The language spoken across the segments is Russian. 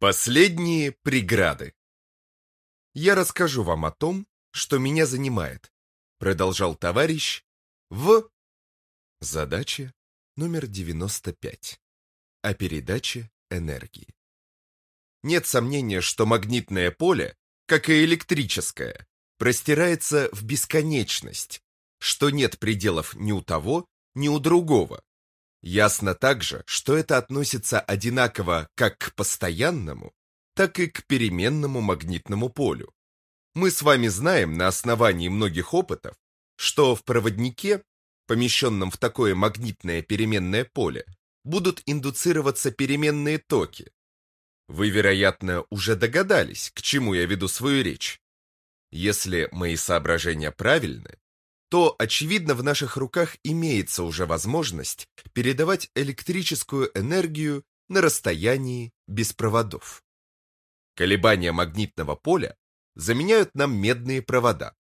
Последние преграды. Я расскажу вам о том, что меня занимает, продолжал товарищ в задаче номер 95 о передаче энергии. Нет сомнения, что магнитное поле, как и электрическое, простирается в бесконечность, что нет пределов ни у того, ни у другого. Ясно также, что это относится одинаково как к постоянному, так и к переменному магнитному полю. Мы с вами знаем на основании многих опытов, что в проводнике, помещенном в такое магнитное переменное поле, будут индуцироваться переменные токи. Вы, вероятно, уже догадались, к чему я веду свою речь. Если мои соображения правильны, то, очевидно, в наших руках имеется уже возможность передавать электрическую энергию на расстоянии без проводов. Колебания магнитного поля заменяют нам медные провода.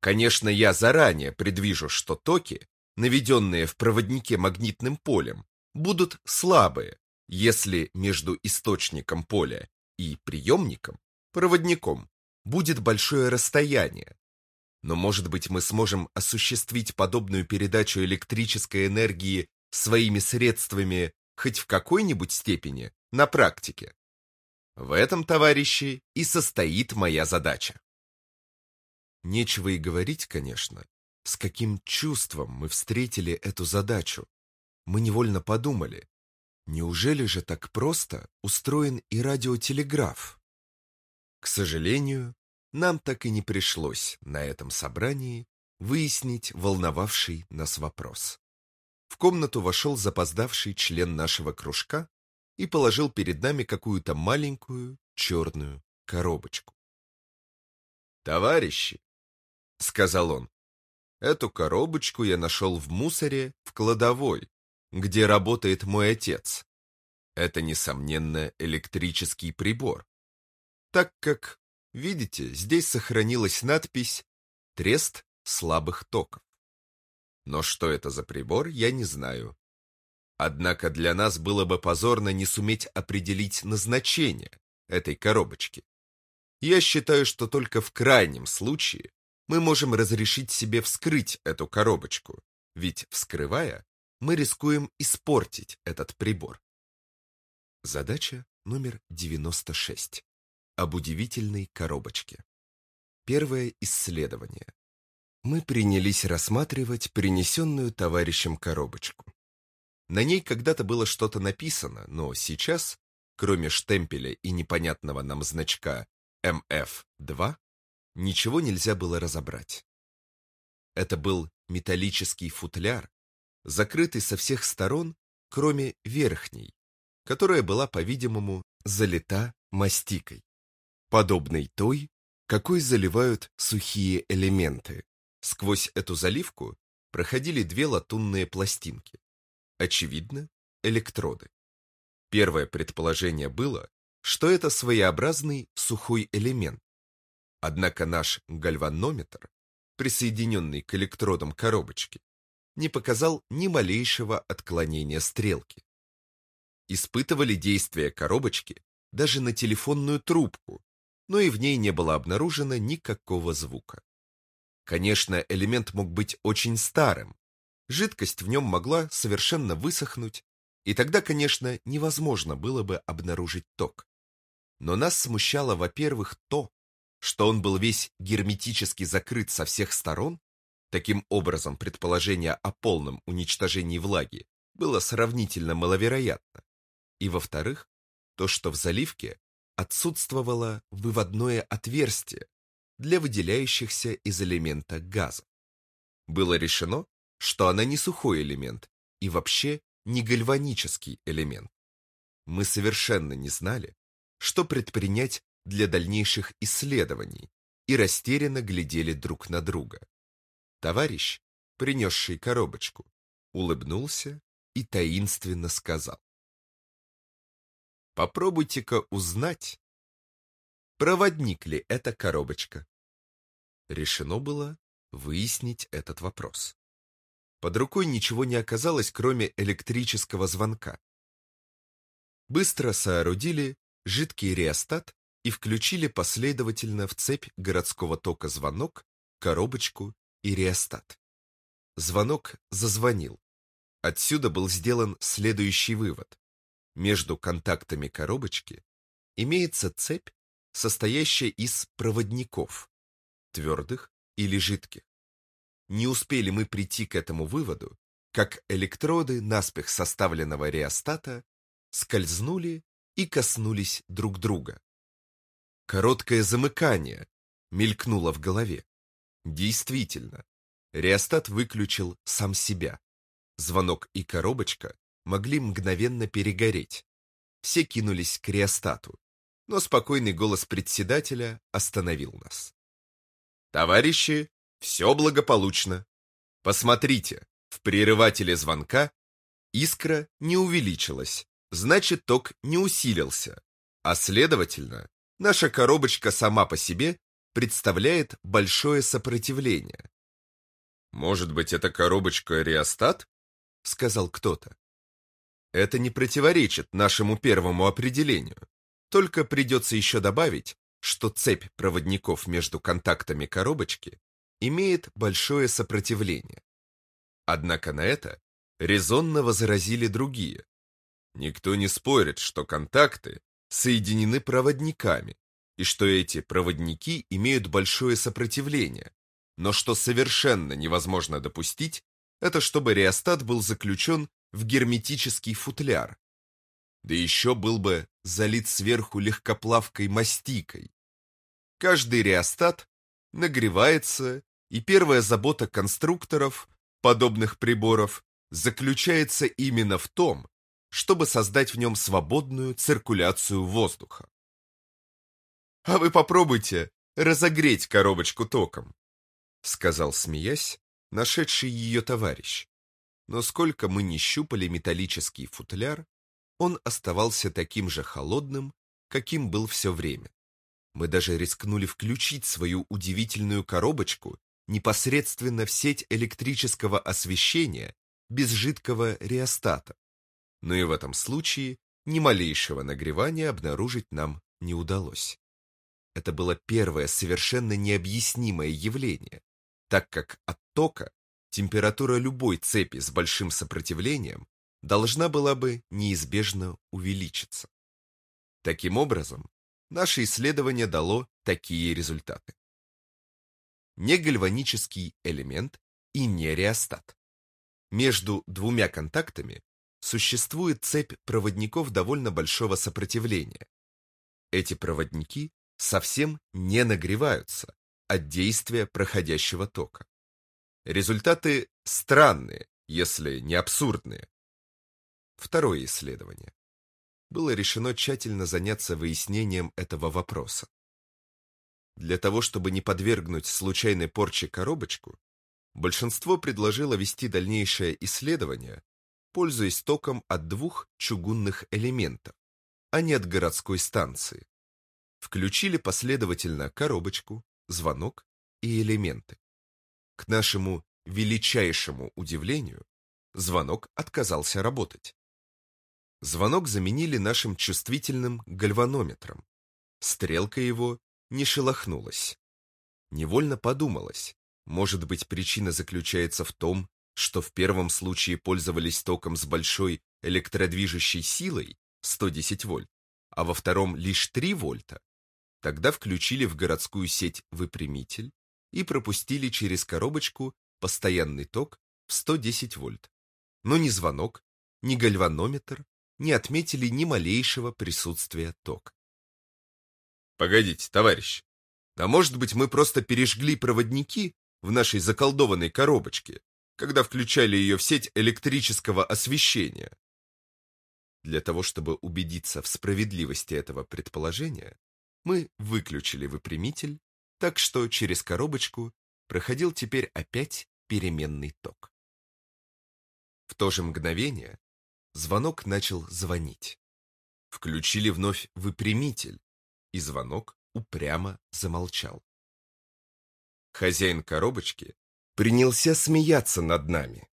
Конечно, я заранее предвижу, что токи, наведенные в проводнике магнитным полем, будут слабые, если между источником поля и приемником, проводником, будет большое расстояние, но, может быть, мы сможем осуществить подобную передачу электрической энергии своими средствами хоть в какой-нибудь степени на практике. В этом, товарищи, и состоит моя задача. Нечего и говорить, конечно, с каким чувством мы встретили эту задачу. Мы невольно подумали, неужели же так просто устроен и радиотелеграф? К сожалению, нам так и не пришлось на этом собрании выяснить волновавший нас вопрос. В комнату вошел запоздавший член нашего кружка и положил перед нами какую-то маленькую черную коробочку. «Товарищи», — сказал он, — «эту коробочку я нашел в мусоре в кладовой, где работает мой отец. Это, несомненно, электрический прибор. Так как Видите, здесь сохранилась надпись «Трест слабых токов». Но что это за прибор, я не знаю. Однако для нас было бы позорно не суметь определить назначение этой коробочки. Я считаю, что только в крайнем случае мы можем разрешить себе вскрыть эту коробочку, ведь, вскрывая, мы рискуем испортить этот прибор. Задача номер 96 об удивительной коробочке. Первое исследование. Мы принялись рассматривать принесенную товарищем коробочку. На ней когда-то было что-то написано, но сейчас, кроме штемпеля и непонятного нам значка МФ-2, ничего нельзя было разобрать. Это был металлический футляр, закрытый со всех сторон, кроме верхней, которая была, по-видимому, залита мастикой подобной той, какой заливают сухие элементы. Сквозь эту заливку проходили две латунные пластинки. Очевидно, электроды. Первое предположение было, что это своеобразный сухой элемент. Однако наш гальванометр, присоединенный к электродам коробочки, не показал ни малейшего отклонения стрелки. Испытывали действие коробочки даже на телефонную трубку, но и в ней не было обнаружено никакого звука. Конечно, элемент мог быть очень старым, жидкость в нем могла совершенно высохнуть, и тогда, конечно, невозможно было бы обнаружить ток. Но нас смущало, во-первых, то, что он был весь герметически закрыт со всех сторон, таким образом предположение о полном уничтожении влаги было сравнительно маловероятно, и, во-вторых, то, что в заливке отсутствовало выводное отверстие для выделяющихся из элемента газа. Было решено, что она не сухой элемент и вообще не гальванический элемент. Мы совершенно не знали, что предпринять для дальнейших исследований и растерянно глядели друг на друга. Товарищ, принесший коробочку, улыбнулся и таинственно сказал. Попробуйте-ка узнать, проводник ли эта коробочка. Решено было выяснить этот вопрос. Под рукой ничего не оказалось, кроме электрического звонка. Быстро соорудили жидкий реостат и включили последовательно в цепь городского тока звонок, коробочку и реостат. Звонок зазвонил. Отсюда был сделан следующий вывод. Между контактами коробочки имеется цепь, состоящая из проводников, твердых или жидких. Не успели мы прийти к этому выводу, как электроды наспех составленного реостата скользнули и коснулись друг друга. Короткое замыкание мелькнуло в голове. Действительно, реостат выключил сам себя. Звонок и коробочка могли мгновенно перегореть. Все кинулись к реостату, но спокойный голос председателя остановил нас. «Товарищи, все благополучно. Посмотрите, в прерывателе звонка искра не увеличилась, значит ток не усилился, а следовательно, наша коробочка сама по себе представляет большое сопротивление. «Может быть, это коробочка реостат?» — сказал кто-то. Это не противоречит нашему первому определению. Только придется еще добавить, что цепь проводников между контактами коробочки имеет большое сопротивление. Однако на это резонно возразили другие. Никто не спорит, что контакты соединены проводниками, и что эти проводники имеют большое сопротивление, но что совершенно невозможно допустить, это чтобы реостат был заключен в герметический футляр, да еще был бы залит сверху легкоплавкой мастикой. Каждый реостат нагревается, и первая забота конструкторов подобных приборов заключается именно в том, чтобы создать в нем свободную циркуляцию воздуха. «А вы попробуйте разогреть коробочку током», сказал, смеясь, нашедший ее товарищ. Но сколько мы не щупали металлический футляр, он оставался таким же холодным, каким был все время. Мы даже рискнули включить свою удивительную коробочку непосредственно в сеть электрического освещения без жидкого реостата. Но и в этом случае ни малейшего нагревания обнаружить нам не удалось. Это было первое совершенно необъяснимое явление, так как от тока температура любой цепи с большим сопротивлением должна была бы неизбежно увеличиться. Таким образом, наше исследование дало такие результаты. Негальванический элемент и нереостат. Между двумя контактами существует цепь проводников довольно большого сопротивления. Эти проводники совсем не нагреваются от действия проходящего тока. Результаты странные, если не абсурдные. Второе исследование. Было решено тщательно заняться выяснением этого вопроса. Для того, чтобы не подвергнуть случайной порче коробочку, большинство предложило вести дальнейшее исследование, пользуясь током от двух чугунных элементов, а не от городской станции. Включили последовательно коробочку, звонок и элементы. К нашему величайшему удивлению, звонок отказался работать. Звонок заменили нашим чувствительным гальванометром. Стрелка его не шелохнулась. Невольно подумалось, может быть, причина заключается в том, что в первом случае пользовались током с большой электродвижущей силой 110 вольт, а во втором лишь 3 вольта. Тогда включили в городскую сеть выпрямитель и пропустили через коробочку постоянный ток в 110 вольт. Но ни звонок, ни гальванометр не отметили ни малейшего присутствия тока. Погодите, товарищ, а может быть мы просто пережгли проводники в нашей заколдованной коробочке, когда включали ее в сеть электрического освещения? Для того, чтобы убедиться в справедливости этого предположения, мы выключили выпрямитель, так что через коробочку проходил теперь опять переменный ток. В то же мгновение Звонок начал звонить. Включили вновь выпрямитель, и звонок упрямо замолчал. Хозяин коробочки принялся смеяться над нами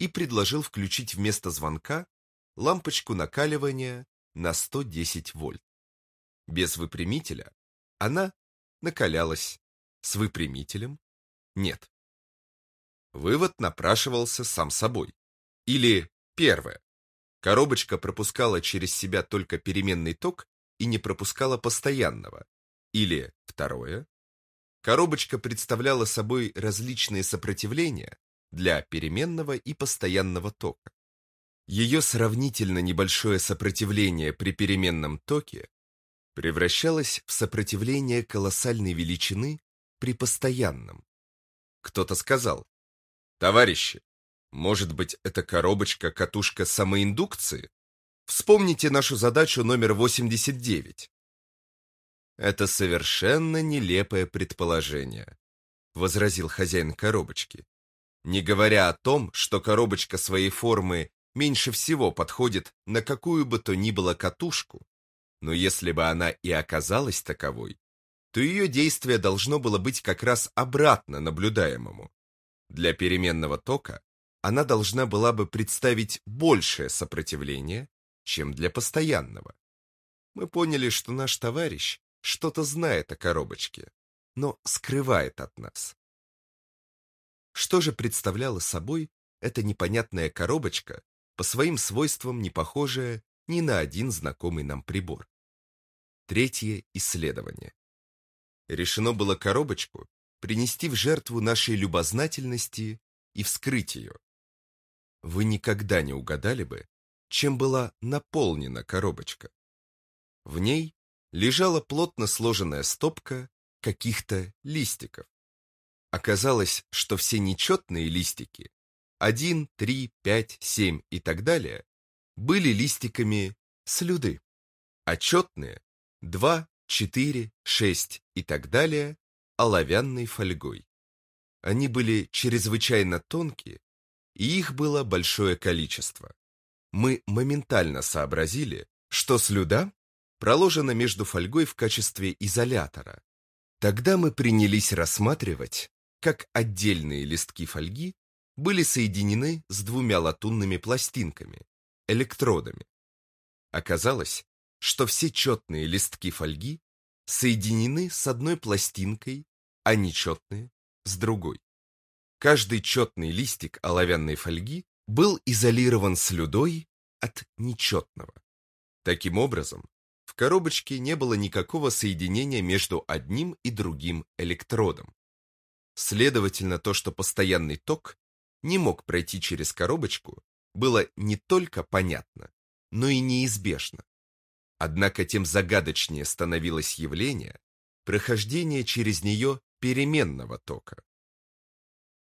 и предложил включить вместо звонка лампочку накаливания на 110 вольт. без выпрямителя она накалялась, с выпрямителем нет. Вывод напрашивался сам собой. Или первое. Коробочка пропускала через себя только переменный ток и не пропускала постоянного. Или второе. Коробочка представляла собой различные сопротивления для переменного и постоянного тока. Ее сравнительно небольшое сопротивление при переменном токе превращалось в сопротивление колоссальной величины при постоянном. Кто-то сказал, «Товарищи, может быть, это коробочка-катушка самоиндукции? Вспомните нашу задачу номер 89. Это совершенно нелепое предположение, возразил хозяин коробочки. Не говоря о том, что коробочка своей формы меньше всего подходит на какую бы то ни было катушку, но если бы она и оказалась таковой, то ее действие должно было быть как раз обратно наблюдаемому. Для переменного тока она должна была бы представить большее сопротивление, чем для постоянного. Мы поняли, что наш товарищ что-то знает о коробочке, но скрывает от нас. Что же представляла собой эта непонятная коробочка, по своим свойствам не похожая ни на один знакомый нам прибор? Третье исследование. Решено было коробочку принести в жертву нашей любознательности и вскрыть ее. Вы никогда не угадали бы, чем была наполнена коробочка. В ней лежала плотно сложенная стопка каких-то листиков. Оказалось, что все нечетные листики 1, 3, 5, 7 и так далее были листиками слюды, а четные 2, 4, 6 и так далее оловянной фольгой. Они были чрезвычайно тонкие, и их было большое количество. Мы моментально сообразили, что слюда проложена между фольгой в качестве изолятора. Тогда мы принялись рассматривать, как отдельные листки фольги были соединены с двумя латунными пластинками, электродами. Оказалось, что все четные листки фольги соединены с одной пластинкой, а нечетные – с другой. Каждый четный листик оловянной фольги был изолирован слюдой от нечетного. Таким образом, в коробочке не было никакого соединения между одним и другим электродом. Следовательно, то, что постоянный ток не мог пройти через коробочку, было не только понятно, но и неизбежно. Однако тем загадочнее становилось явление прохождения через нее переменного тока.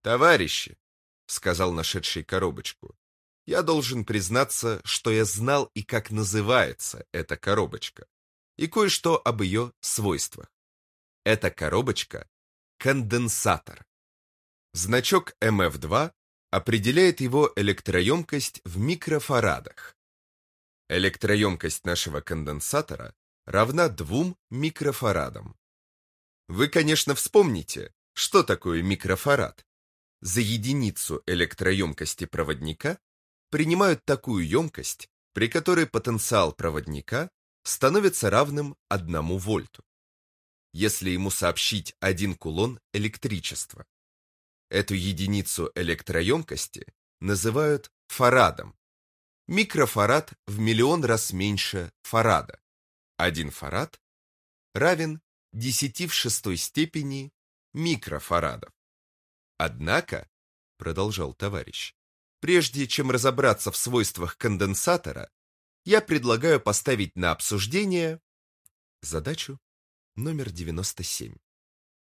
«Товарищи», — сказал нашедший коробочку, — «я должен признаться, что я знал и как называется эта коробочка, и кое-что об ее свойствах. Эта коробочка — конденсатор. Значок МФ2 определяет его электроемкость в микрофарадах. Электроемкость нашего конденсатора равна 2 микрофарадам. Вы, конечно, вспомните, что такое микрофарад. За единицу электроемкости проводника принимают такую емкость, при которой потенциал проводника становится равным 1 вольту, если ему сообщить 1 кулон электричества. Эту единицу электроемкости называют фарадом, Микрофарад в миллион раз меньше фарада. Один фарад равен 10 в шестой степени микрофарадов. Однако, продолжал товарищ, прежде чем разобраться в свойствах конденсатора, я предлагаю поставить на обсуждение задачу номер 97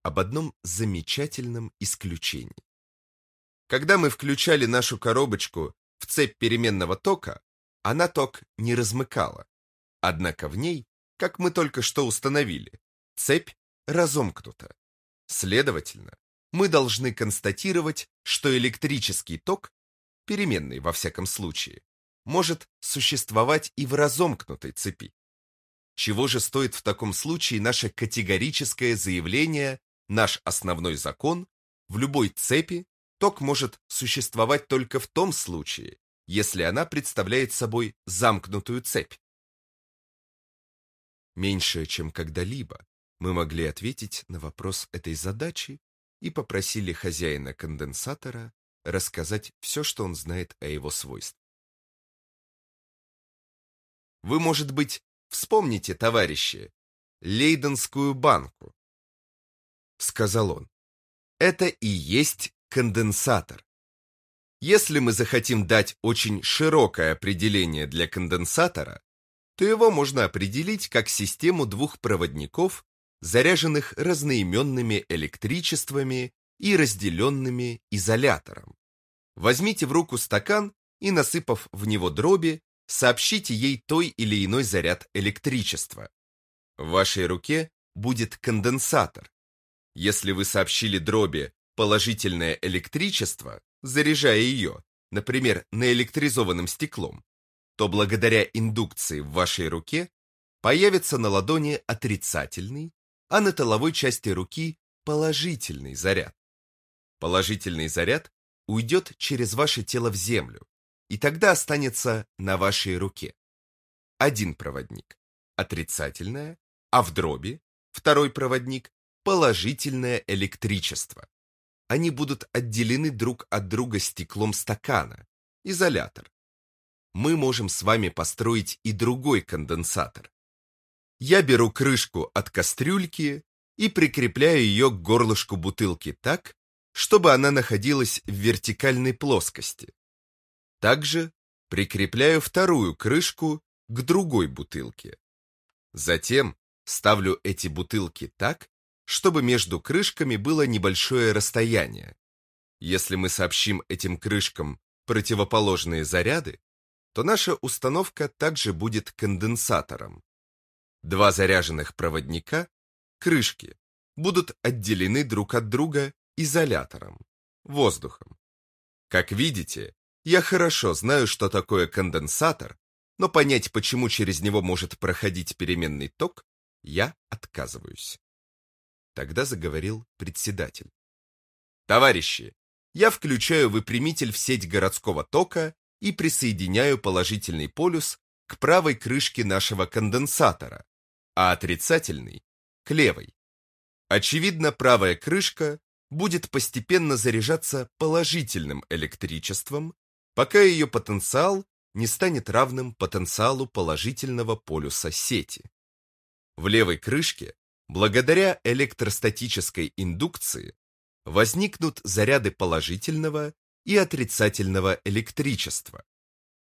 об одном замечательном исключении. Когда мы включали нашу коробочку в цепь переменного тока она ток не размыкала. Однако в ней, как мы только что установили, цепь разомкнута. Следовательно, мы должны констатировать, что электрический ток, переменный во всяком случае, может существовать и в разомкнутой цепи. Чего же стоит в таком случае наше категорическое заявление, наш основной закон, в любой цепи Ток может существовать только в том случае, если она представляет собой замкнутую цепь. Меньше, чем когда-либо, мы могли ответить на вопрос этой задачи и попросили хозяина конденсатора рассказать все, что он знает о его свойствах. Вы, может быть, вспомните, товарищи, Лейденскую банку, сказал он. Это и есть конденсатор. Если мы захотим дать очень широкое определение для конденсатора, то его можно определить как систему двух проводников, заряженных разноименными электричествами и разделенными изолятором. Возьмите в руку стакан и, насыпав в него дроби, сообщите ей той или иной заряд электричества. В вашей руке будет конденсатор. Если вы сообщили дроби положительное электричество, заряжая ее, например, наэлектризованным стеклом, то благодаря индукции в вашей руке появится на ладони отрицательный, а на тыловой части руки положительный заряд. Положительный заряд уйдет через ваше тело в землю, и тогда останется на вашей руке. Один проводник – отрицательное, а в дроби – второй проводник – положительное электричество. Они будут отделены друг от друга стеклом стакана, изолятор. Мы можем с вами построить и другой конденсатор. Я беру крышку от кастрюльки и прикрепляю ее к горлышку бутылки так, чтобы она находилась в вертикальной плоскости. Также прикрепляю вторую крышку к другой бутылке. Затем ставлю эти бутылки так, чтобы между крышками было небольшое расстояние. Если мы сообщим этим крышкам противоположные заряды, то наша установка также будет конденсатором. Два заряженных проводника, крышки, будут отделены друг от друга изолятором, воздухом. Как видите, я хорошо знаю, что такое конденсатор, но понять, почему через него может проходить переменный ток, я отказываюсь. Тогда заговорил председатель. Товарищи, я включаю выпрямитель в сеть городского тока и присоединяю положительный полюс к правой крышке нашего конденсатора, а отрицательный – к левой. Очевидно, правая крышка будет постепенно заряжаться положительным электричеством, пока ее потенциал не станет равным потенциалу положительного полюса сети. В левой крышке, благодаря электростатической индукции, возникнут заряды положительного и отрицательного электричества.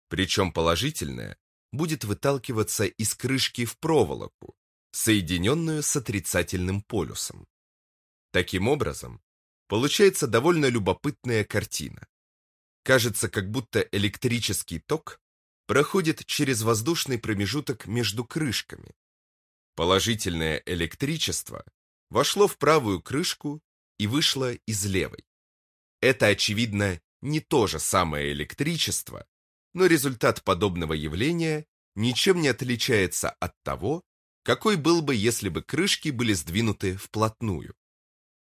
Причем положительное будет выталкиваться из крышки в проволоку, соединенную с отрицательным полюсом. Таким образом, получается довольно любопытная картина. Кажется, как будто электрический ток проходит через воздушный промежуток между крышками. Положительное электричество вошло в правую крышку и вышло из левой. Это, очевидно, не то же самое электричество, но результат подобного явления ничем не отличается от того, какой был бы, если бы крышки были сдвинуты вплотную.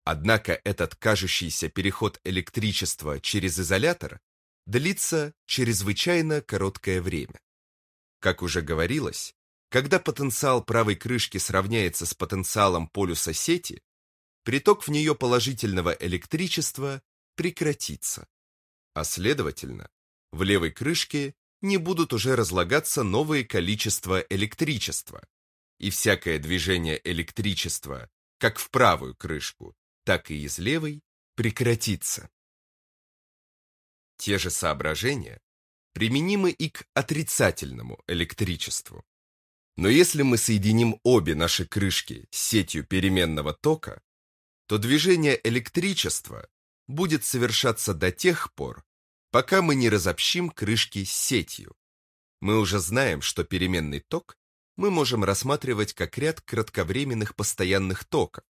Однако этот кажущийся переход электричества через изолятор длится чрезвычайно короткое время. Как уже говорилось, когда потенциал правой крышки сравняется с потенциалом полюса сети, приток в нее положительного электричества прекратится. А следовательно, в левой крышке не будут уже разлагаться новые количества электричества, и всякое движение электричества как в правую крышку, так и из левой, прекратится. Те же соображения применимы и к отрицательному электричеству. Но если мы соединим обе наши крышки с сетью переменного тока, то движение электричества будет совершаться до тех пор, пока мы не разобщим крышки с сетью. Мы уже знаем, что переменный ток мы можем рассматривать как ряд кратковременных постоянных токов,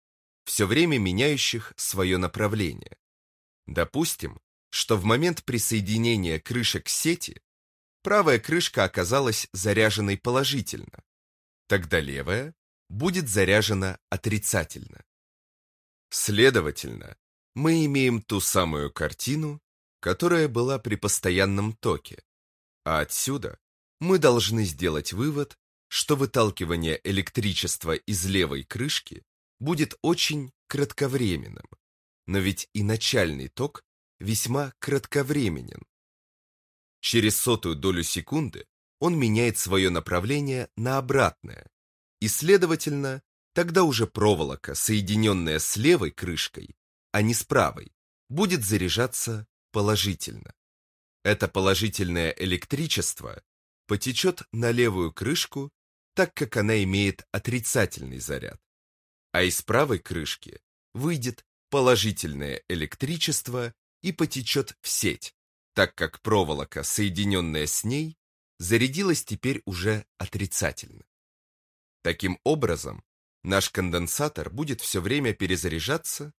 все время меняющих свое направление. Допустим, что в момент присоединения крышек к сети правая крышка оказалась заряженной положительно, тогда левая будет заряжена отрицательно. Следовательно, мы имеем ту самую картину, которая была при постоянном токе, а отсюда мы должны сделать вывод, что выталкивание электричества из левой крышки будет очень кратковременным, но ведь и начальный ток весьма кратковременен. Через сотую долю секунды он меняет свое направление на обратное, и, следовательно, тогда уже проволока, соединенная с левой крышкой, а не с правой, будет заряжаться положительно. Это положительное электричество потечет на левую крышку, так как она имеет отрицательный заряд, а из правой крышки выйдет положительное электричество и потечет в сеть, так как проволока, соединенная с ней, зарядилась теперь уже отрицательно. Таким образом, наш конденсатор будет все время перезаряжаться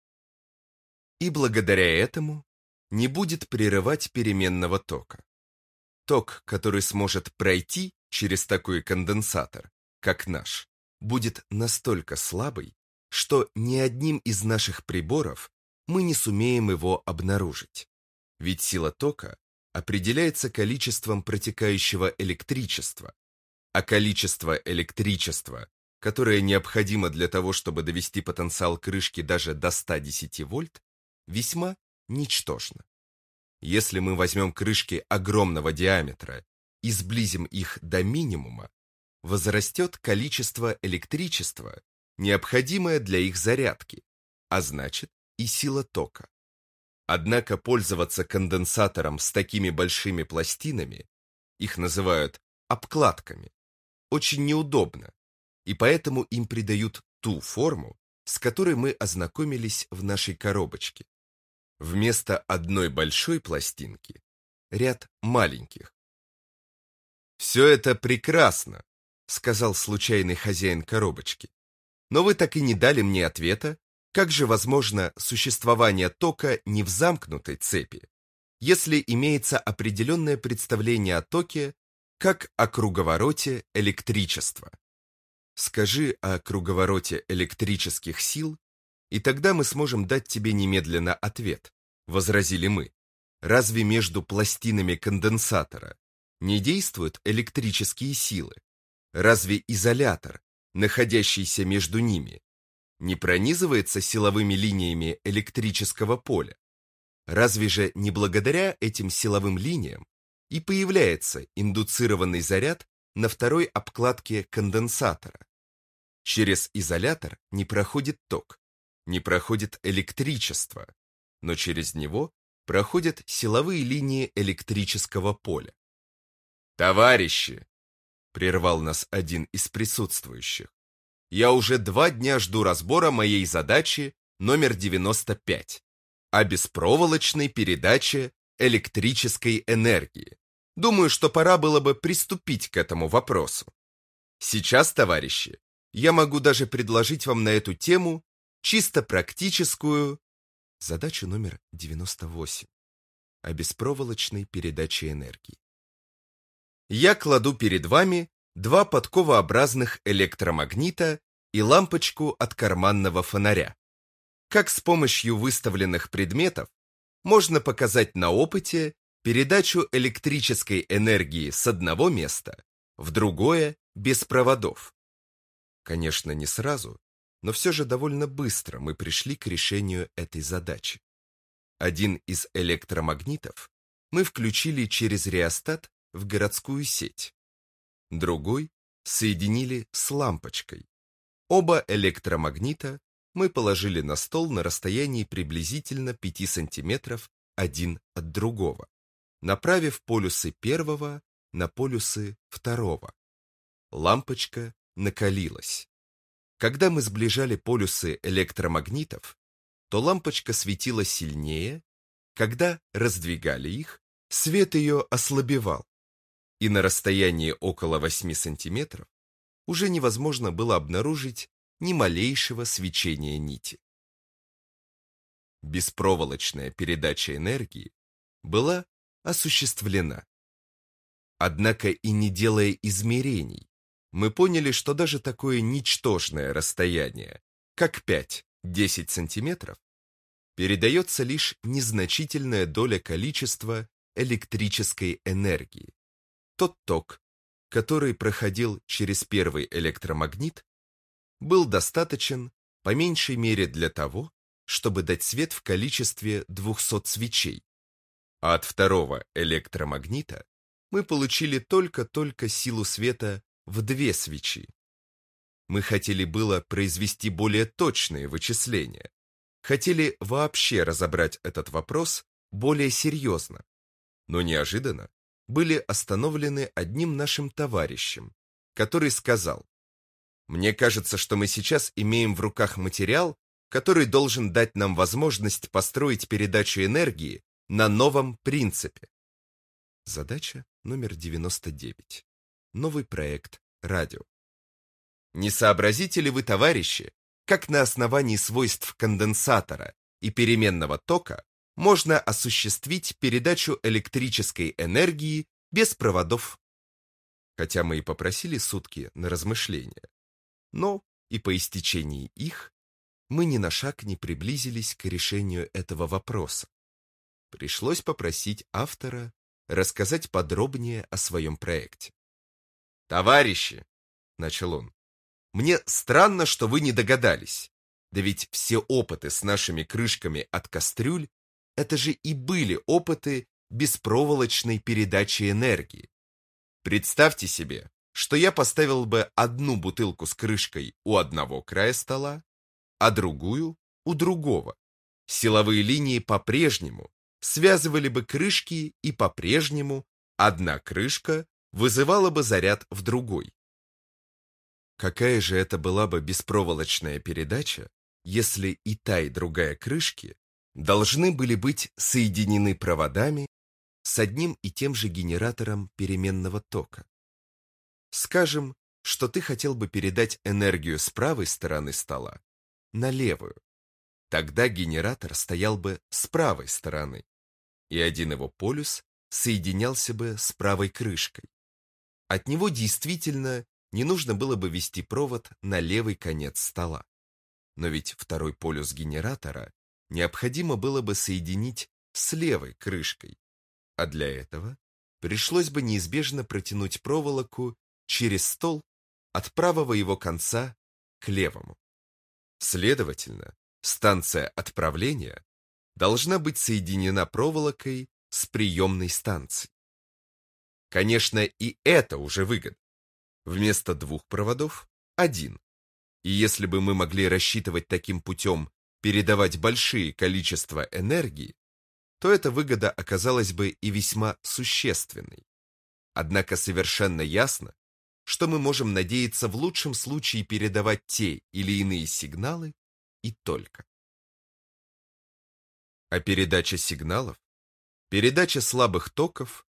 и благодаря этому не будет прерывать переменного тока. Ток, который сможет пройти через такой конденсатор, как наш, будет настолько слабый, что ни одним из наших приборов мы не сумеем его обнаружить. Ведь сила тока определяется количеством протекающего электричества, а количество электричества, которое необходимо для того, чтобы довести потенциал крышки даже до 110 вольт, весьма ничтожно. Если мы возьмем крышки огромного диаметра и сблизим их до минимума, возрастет количество электричества, необходимое для их зарядки, а значит и сила тока. Однако пользоваться конденсатором с такими большими пластинами, их называют обкладками, очень неудобно, и поэтому им придают ту форму, с которой мы ознакомились в нашей коробочке. Вместо одной большой пластинки ряд маленьких. «Все это прекрасно», — сказал случайный хозяин коробочки. «Но вы так и не дали мне ответа, как же возможно существование тока не в замкнутой цепи, если имеется определенное представление о токе как о круговороте электричества? Скажи о круговороте электрических сил, и тогда мы сможем дать тебе немедленно ответ, возразили мы. Разве между пластинами конденсатора не действуют электрические силы? Разве изолятор, находящийся между ними, не пронизывается силовыми линиями электрического поля. Разве же не благодаря этим силовым линиям и появляется индуцированный заряд на второй обкладке конденсатора? Через изолятор не проходит ток, не проходит электричество, но через него проходят силовые линии электрического поля. «Товарищи!» — прервал нас один из присутствующих я уже два дня жду разбора моей задачи номер 95 о беспроволочной передаче электрической энергии. Думаю, что пора было бы приступить к этому вопросу. Сейчас, товарищи, я могу даже предложить вам на эту тему чисто практическую задачу номер 98 о беспроволочной передаче энергии. Я кладу перед вами два подковообразных электромагнита и лампочку от карманного фонаря. Как с помощью выставленных предметов можно показать на опыте передачу электрической энергии с одного места в другое без проводов. Конечно, не сразу, но все же довольно быстро мы пришли к решению этой задачи. Один из электромагнитов мы включили через реостат в городскую сеть другой соединили с лампочкой. Оба электромагнита мы положили на стол на расстоянии приблизительно 5 сантиметров один от другого, направив полюсы первого на полюсы второго. Лампочка накалилась. Когда мы сближали полюсы электромагнитов, то лампочка светила сильнее, когда раздвигали их, свет ее ослабевал и на расстоянии около 8 сантиметров уже невозможно было обнаружить ни малейшего свечения нити. Беспроволочная передача энергии была осуществлена. Однако и не делая измерений, мы поняли, что даже такое ничтожное расстояние, как 5-10 сантиметров, передается лишь незначительная доля количества электрической энергии тот ток, который проходил через первый электромагнит, был достаточен по меньшей мере для того, чтобы дать свет в количестве 200 свечей. А от второго электромагнита мы получили только-только силу света в две свечи. Мы хотели было произвести более точные вычисления, хотели вообще разобрать этот вопрос более серьезно, но неожиданно были остановлены одним нашим товарищем, который сказал, «Мне кажется, что мы сейчас имеем в руках материал, который должен дать нам возможность построить передачу энергии на новом принципе». Задача номер 99. Новый проект «Радио». Не сообразите ли вы, товарищи, как на основании свойств конденсатора и переменного тока можно осуществить передачу электрической энергии без проводов. Хотя мы и попросили сутки на размышления, но и по истечении их мы ни на шаг не приблизились к решению этого вопроса. Пришлось попросить автора рассказать подробнее о своем проекте. «Товарищи!» — начал он. «Мне странно, что вы не догадались. Да ведь все опыты с нашими крышками от кастрюль это же и были опыты беспроволочной передачи энергии. Представьте себе, что я поставил бы одну бутылку с крышкой у одного края стола, а другую у другого. Силовые линии по-прежнему связывали бы крышки и по-прежнему одна крышка вызывала бы заряд в другой. Какая же это была бы беспроволочная передача, если и та, и другая крышки должны были быть соединены проводами с одним и тем же генератором переменного тока. Скажем, что ты хотел бы передать энергию с правой стороны стола на левую. Тогда генератор стоял бы с правой стороны, и один его полюс соединялся бы с правой крышкой. От него действительно не нужно было бы вести провод на левый конец стола. Но ведь второй полюс генератора необходимо было бы соединить с левой крышкой, а для этого пришлось бы неизбежно протянуть проволоку через стол от правого его конца к левому. Следовательно, станция отправления должна быть соединена проволокой с приемной станцией. Конечно, и это уже выгодно. Вместо двух проводов – один. И если бы мы могли рассчитывать таким путем передавать большие количества энергии, то эта выгода оказалась бы и весьма существенной. Однако совершенно ясно, что мы можем надеяться в лучшем случае передавать те или иные сигналы и только. А передача сигналов, передача слабых токов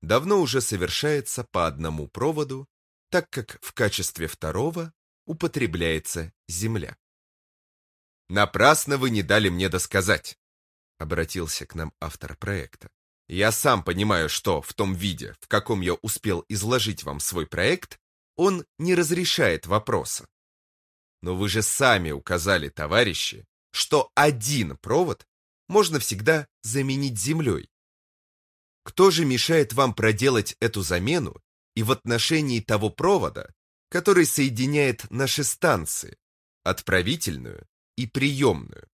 давно уже совершается по одному проводу, так как в качестве второго употребляется Земля. «Напрасно вы не дали мне досказать», — обратился к нам автор проекта. «Я сам понимаю, что в том виде, в каком я успел изложить вам свой проект, он не разрешает вопроса. Но вы же сами указали, товарищи, что один провод можно всегда заменить землей. Кто же мешает вам проделать эту замену и в отношении того провода, который соединяет наши станции, отправительную и приемную.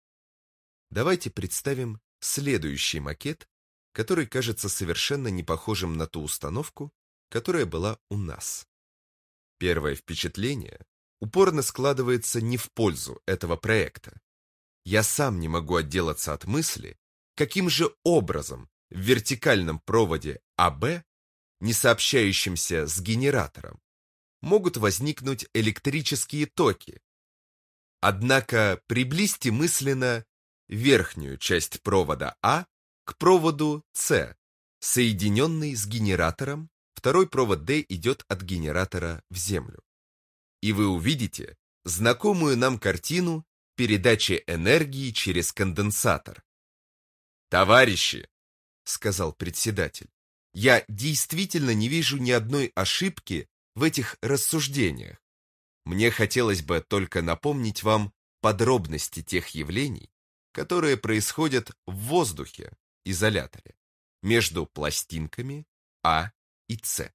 Давайте представим следующий макет, который кажется совершенно не похожим на ту установку, которая была у нас. Первое впечатление упорно складывается не в пользу этого проекта. Я сам не могу отделаться от мысли, каким же образом в вертикальном проводе АБ, не сообщающемся с генератором, могут возникнуть электрические токи, Однако приблизьте мысленно верхнюю часть провода А к проводу С, соединенный с генератором, второй провод D идет от генератора в землю. И вы увидите знакомую нам картину передачи энергии через конденсатор. «Товарищи», — сказал председатель, — «я действительно не вижу ни одной ошибки в этих рассуждениях. Мне хотелось бы только напомнить вам подробности тех явлений, которые происходят в воздухе, изоляторе, между пластинками А и С.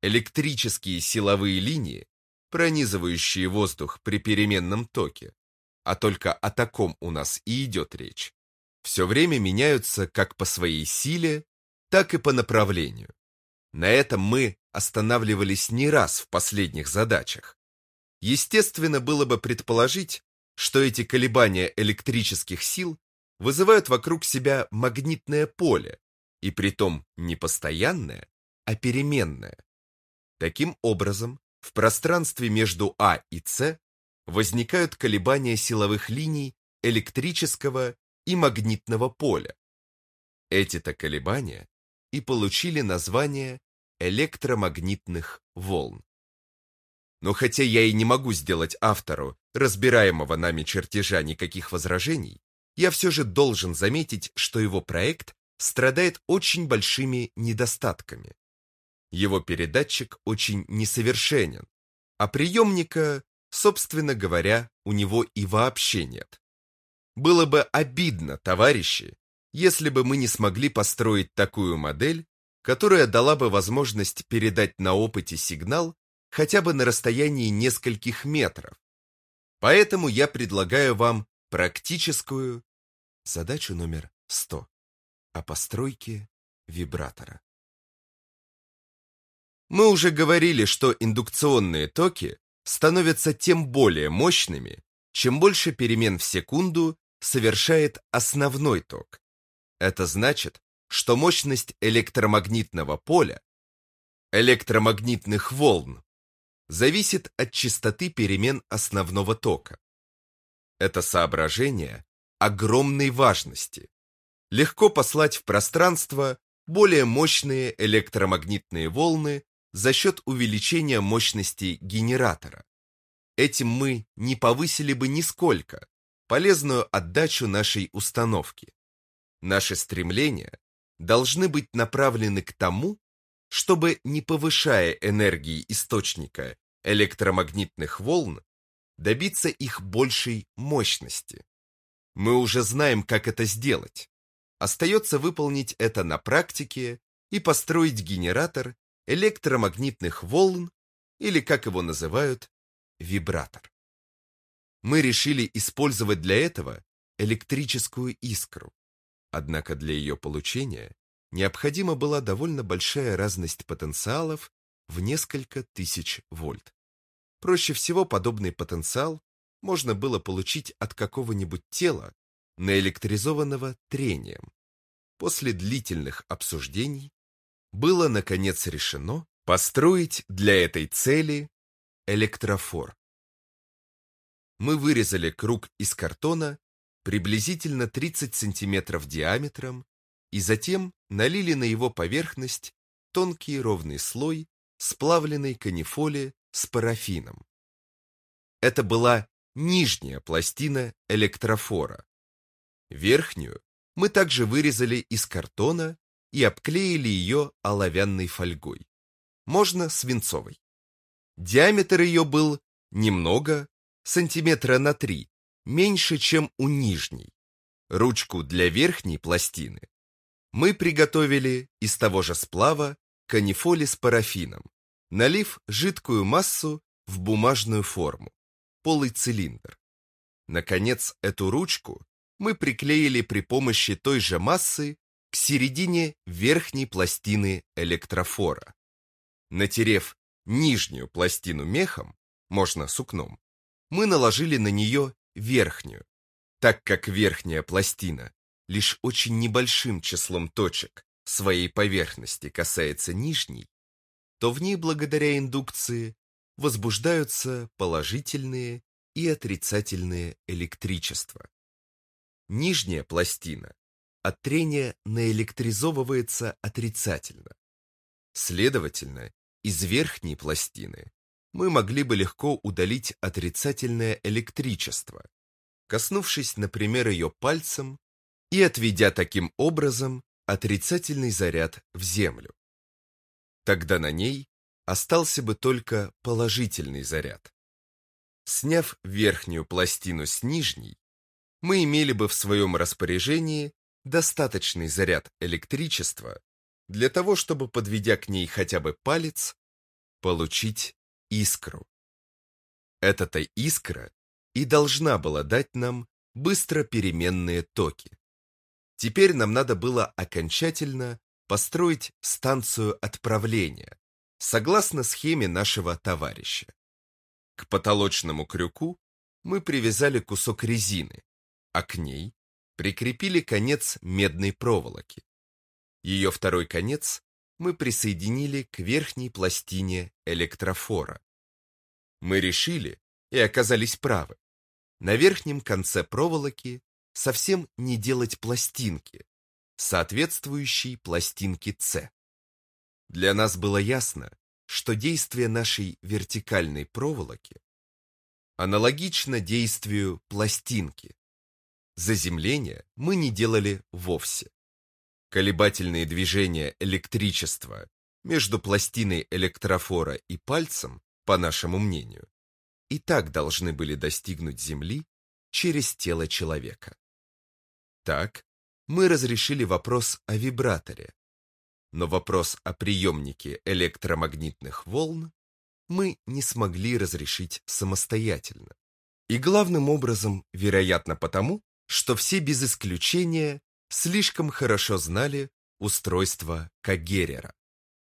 Электрические силовые линии, пронизывающие воздух при переменном токе, а только о таком у нас и идет речь, все время меняются как по своей силе, так и по направлению. На этом мы останавливались не раз в последних задачах. Естественно было бы предположить, что эти колебания электрических сил вызывают вокруг себя магнитное поле, и притом не постоянное, а переменное. Таким образом, в пространстве между А и С возникают колебания силовых линий электрического и магнитного поля. Эти-то колебания и получили название электромагнитных волн. Но хотя я и не могу сделать автору разбираемого нами чертежа никаких возражений, я все же должен заметить, что его проект страдает очень большими недостатками. Его передатчик очень несовершенен, а приемника, собственно говоря, у него и вообще нет. Было бы обидно, товарищи, если бы мы не смогли построить такую модель, которая дала бы возможность передать на опыте сигнал хотя бы на расстоянии нескольких метров. Поэтому я предлагаю вам практическую задачу номер 100 о постройке вибратора. Мы уже говорили, что индукционные токи становятся тем более мощными, чем больше перемен в секунду совершает основной ток. Это значит, что мощность электромагнитного поля, электромагнитных волн, зависит от частоты перемен основного тока. Это соображение огромной важности. Легко послать в пространство более мощные электромагнитные волны за счет увеличения мощности генератора. Этим мы не повысили бы нисколько полезную отдачу нашей установки. Наши стремления должны быть направлены к тому, чтобы, не повышая энергии источника электромагнитных волн, добиться их большей мощности. Мы уже знаем, как это сделать. Остается выполнить это на практике и построить генератор электромагнитных волн, или, как его называют, вибратор. Мы решили использовать для этого электрическую искру. Однако для ее получения необходима была довольно большая разность потенциалов в несколько тысяч вольт. Проще всего подобный потенциал можно было получить от какого-нибудь тела, наэлектризованного трением. После длительных обсуждений было, наконец, решено построить для этой цели электрофор. Мы вырезали круг из картона приблизительно 30 сантиметров диаметром и затем налили на его поверхность тонкий ровный слой сплавленной канифоли с парафином. Это была нижняя пластина электрофора. Верхнюю мы также вырезали из картона и обклеили ее оловянной фольгой. Можно свинцовой. Диаметр ее был немного, сантиметра на три, меньше, чем у нижней. Ручку для верхней пластины мы приготовили из того же сплава канифоли с парафином, налив жидкую массу в бумажную форму, полый цилиндр. Наконец, эту ручку мы приклеили при помощи той же массы к середине верхней пластины электрофора. Натерев нижнюю пластину мехом, можно сукном, мы наложили на нее верхнюю. Так как верхняя пластина лишь очень небольшим числом точек своей поверхности касается нижней, то в ней благодаря индукции возбуждаются положительные и отрицательные электричества. Нижняя пластина от трения наэлектризовывается отрицательно. Следовательно, из верхней пластины мы могли бы легко удалить отрицательное электричество, коснувшись, например, ее пальцем и отведя таким образом отрицательный заряд в землю. Тогда на ней остался бы только положительный заряд. Сняв верхнюю пластину с нижней, мы имели бы в своем распоряжении достаточный заряд электричества для того, чтобы, подведя к ней хотя бы палец, получить искру. Эта-то искра и должна была дать нам быстро переменные токи. Теперь нам надо было окончательно построить станцию отправления, согласно схеме нашего товарища. К потолочному крюку мы привязали кусок резины, а к ней прикрепили конец медной проволоки. Ее второй конец мы присоединили к верхней пластине электрофора. Мы решили, и оказались правы, на верхнем конце проволоки совсем не делать пластинки, соответствующей пластинке С. Для нас было ясно, что действие нашей вертикальной проволоки аналогично действию пластинки. Заземления мы не делали вовсе. Колебательные движения электричества между пластиной электрофора и пальцем, по нашему мнению, и так должны были достигнуть Земли через тело человека. Так, мы разрешили вопрос о вибраторе, но вопрос о приемнике электромагнитных волн мы не смогли разрешить самостоятельно. И главным образом, вероятно, потому, что все без исключения слишком хорошо знали устройство Кагерера.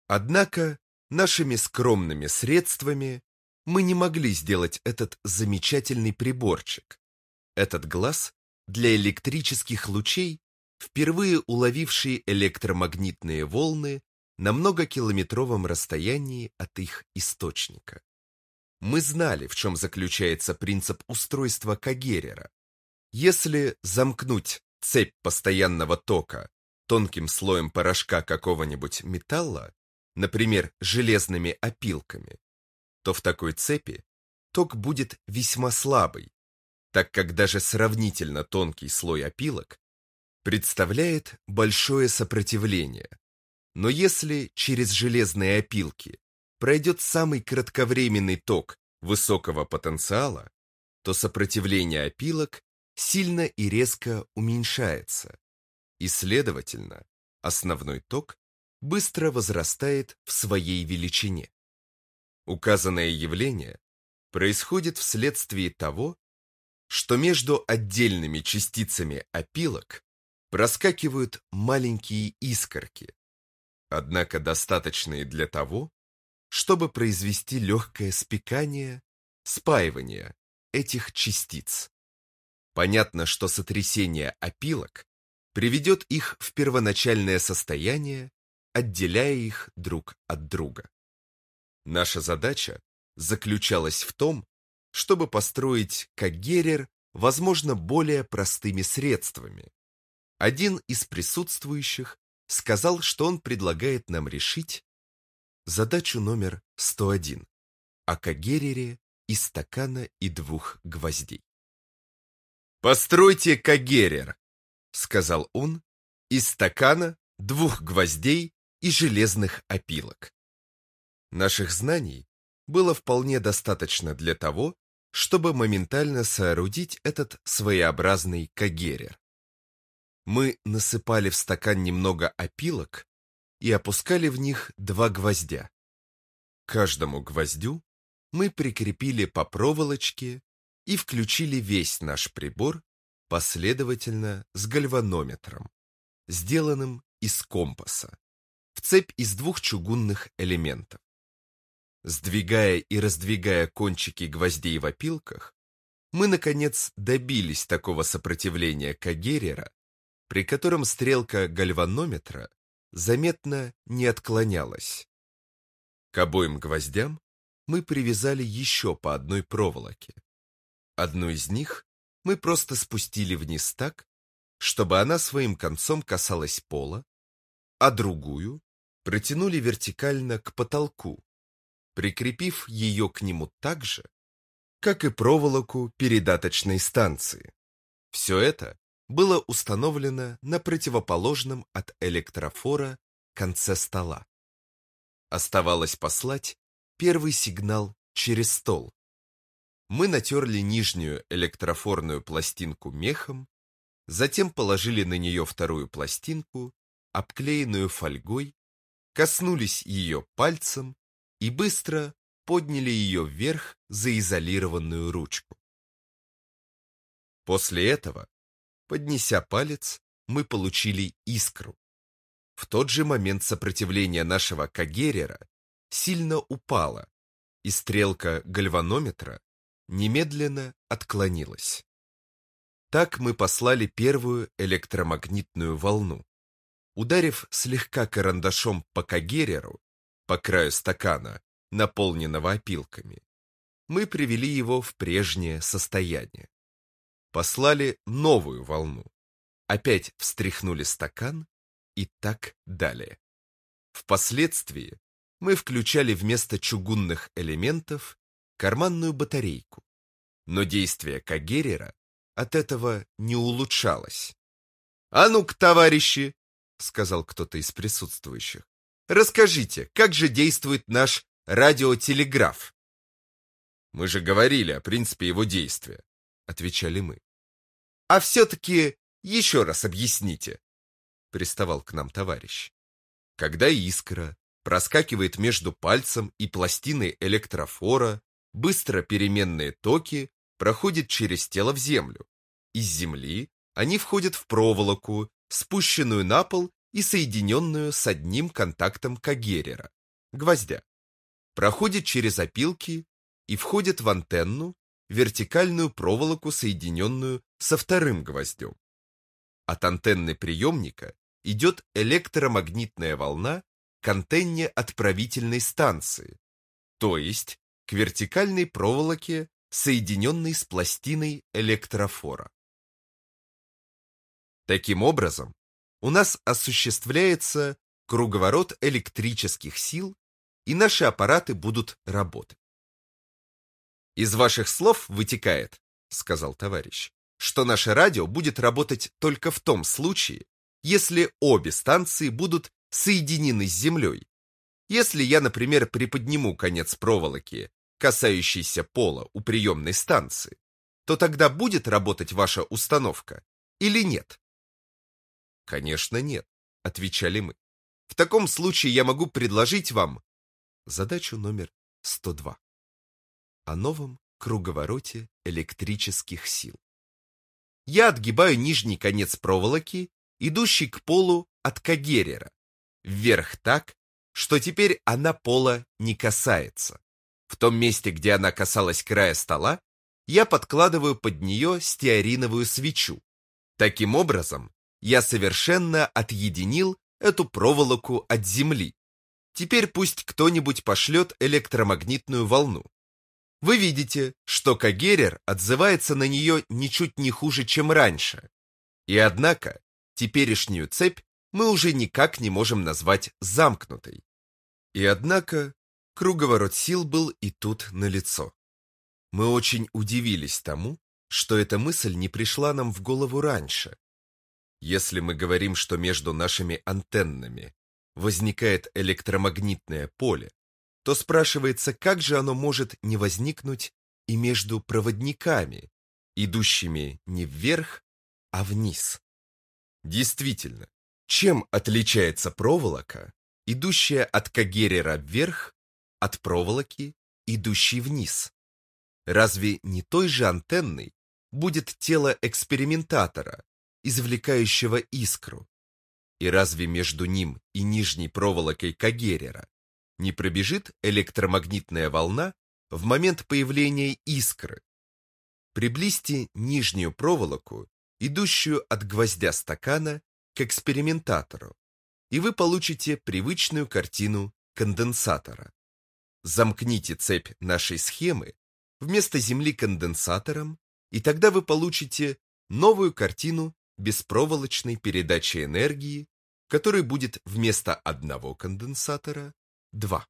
Однако нашими скромными средствами мы не могли сделать этот замечательный приборчик. Этот глаз для электрических лучей, впервые уловивший электромагнитные волны на многокилометровом расстоянии от их источника. Мы знали, в чем заключается принцип устройства Кагерера. Если замкнуть цепь постоянного тока тонким слоем порошка какого-нибудь металла, например, железными опилками, то в такой цепи ток будет весьма слабый, так как даже сравнительно тонкий слой опилок представляет большое сопротивление. Но если через железные опилки пройдет самый кратковременный ток высокого потенциала, то сопротивление опилок сильно и резко уменьшается, и, следовательно, основной ток быстро возрастает в своей величине. Указанное явление происходит вследствие того, что между отдельными частицами опилок проскакивают маленькие искорки, однако достаточные для того, чтобы произвести легкое спекание, спаивание этих частиц. Понятно, что сотрясение опилок приведет их в первоначальное состояние, отделяя их друг от друга. Наша задача заключалась в том, чтобы построить Кагерер, возможно, более простыми средствами. Один из присутствующих сказал, что он предлагает нам решить задачу номер 101 о Кагерере из стакана и двух гвоздей. «Постройте Кагерер», — сказал он, из стакана, двух гвоздей и железных опилок. Наших знаний было вполне достаточно для того, чтобы моментально соорудить этот своеобразный кагерер. Мы насыпали в стакан немного опилок и опускали в них два гвоздя. каждому гвоздю мы прикрепили по проволочке и включили весь наш прибор последовательно с гальванометром, сделанным из компаса, в цепь из двух чугунных элементов. Сдвигая и раздвигая кончики гвоздей в опилках, мы, наконец, добились такого сопротивления Кагерера, при котором стрелка гальванометра заметно не отклонялась. К обоим гвоздям мы привязали еще по одной проволоке. Одну из них мы просто спустили вниз так, чтобы она своим концом касалась пола, а другую протянули вертикально к потолку, прикрепив ее к нему так же, как и проволоку передаточной станции. Все это было установлено на противоположном от электрофора конце стола. Оставалось послать первый сигнал через стол. Мы натерли нижнюю электрофорную пластинку мехом, затем положили на нее вторую пластинку, обклеенную фольгой, коснулись ее пальцем и быстро подняли ее вверх за изолированную ручку. После этого, поднеся палец, мы получили искру. В тот же момент сопротивление нашего Кагерера сильно упало, и стрелка гальванометра немедленно отклонилась. Так мы послали первую электромагнитную волну. Ударив слегка карандашом по Кагереру, по краю стакана, наполненного опилками, мы привели его в прежнее состояние. Послали новую волну. Опять встряхнули стакан и так далее. Впоследствии мы включали вместо чугунных элементов карманную батарейку, но действие Кагерера от этого не улучшалось. «А ну-ка, товарищи!» — сказал кто-то из присутствующих. «Расскажите, как же действует наш радиотелеграф?» «Мы же говорили о принципе его действия», — отвечали мы. «А все-таки еще раз объясните», — приставал к нам товарищ. Когда искра проскакивает между пальцем и пластиной электрофора, быстро переменные токи проходят через тело в землю. Из земли они входят в проволоку, спущенную на пол и соединенную с одним контактом Кагерера, гвоздя. Проходят через опилки и входят в антенну, вертикальную проволоку, соединенную со вторым гвоздем. От антенны приемника идет электромагнитная волна к антенне отправительной станции, то есть к вертикальной проволоке, соединенной с пластиной электрофора. Таким образом, у нас осуществляется круговорот электрических сил, и наши аппараты будут работать. «Из ваших слов вытекает, — сказал товарищ, — что наше радио будет работать только в том случае, если обе станции будут соединены с Землей. Если я, например, приподниму конец проволоки, касающийся пола у приемной станции, то тогда будет работать ваша установка или нет? Конечно, нет, отвечали мы. В таком случае я могу предложить вам задачу номер 102 о новом круговороте электрических сил. Я отгибаю нижний конец проволоки, идущий к полу от Кагерера, вверх так, что теперь она пола не касается. В том месте, где она касалась края стола, я подкладываю под нее стеариновую свечу. Таким образом, я совершенно отъединил эту проволоку от земли. Теперь пусть кто-нибудь пошлет электромагнитную волну. Вы видите, что Кагерер отзывается на нее ничуть не хуже, чем раньше. И однако, теперешнюю цепь мы уже никак не можем назвать замкнутой. И однако, круговорот сил был и тут налицо. Мы очень удивились тому, что эта мысль не пришла нам в голову раньше. Если мы говорим, что между нашими антеннами возникает электромагнитное поле, то спрашивается, как же оно может не возникнуть и между проводниками, идущими не вверх, а вниз. Действительно, чем отличается проволока, идущая от Кагерера вверх, от проволоки, идущей вниз? Разве не той же антенной будет тело экспериментатора, извлекающего искру? И разве между ним и нижней проволокой Кагерера не пробежит электромагнитная волна в момент появления искры? Приблизьте нижнюю проволоку, идущую от гвоздя стакана к экспериментатору, и вы получите привычную картину конденсатора. Замкните цепь нашей схемы вместо Земли конденсатором, и тогда вы получите новую картину беспроволочной передачи энергии, в которой будет вместо одного конденсатора два.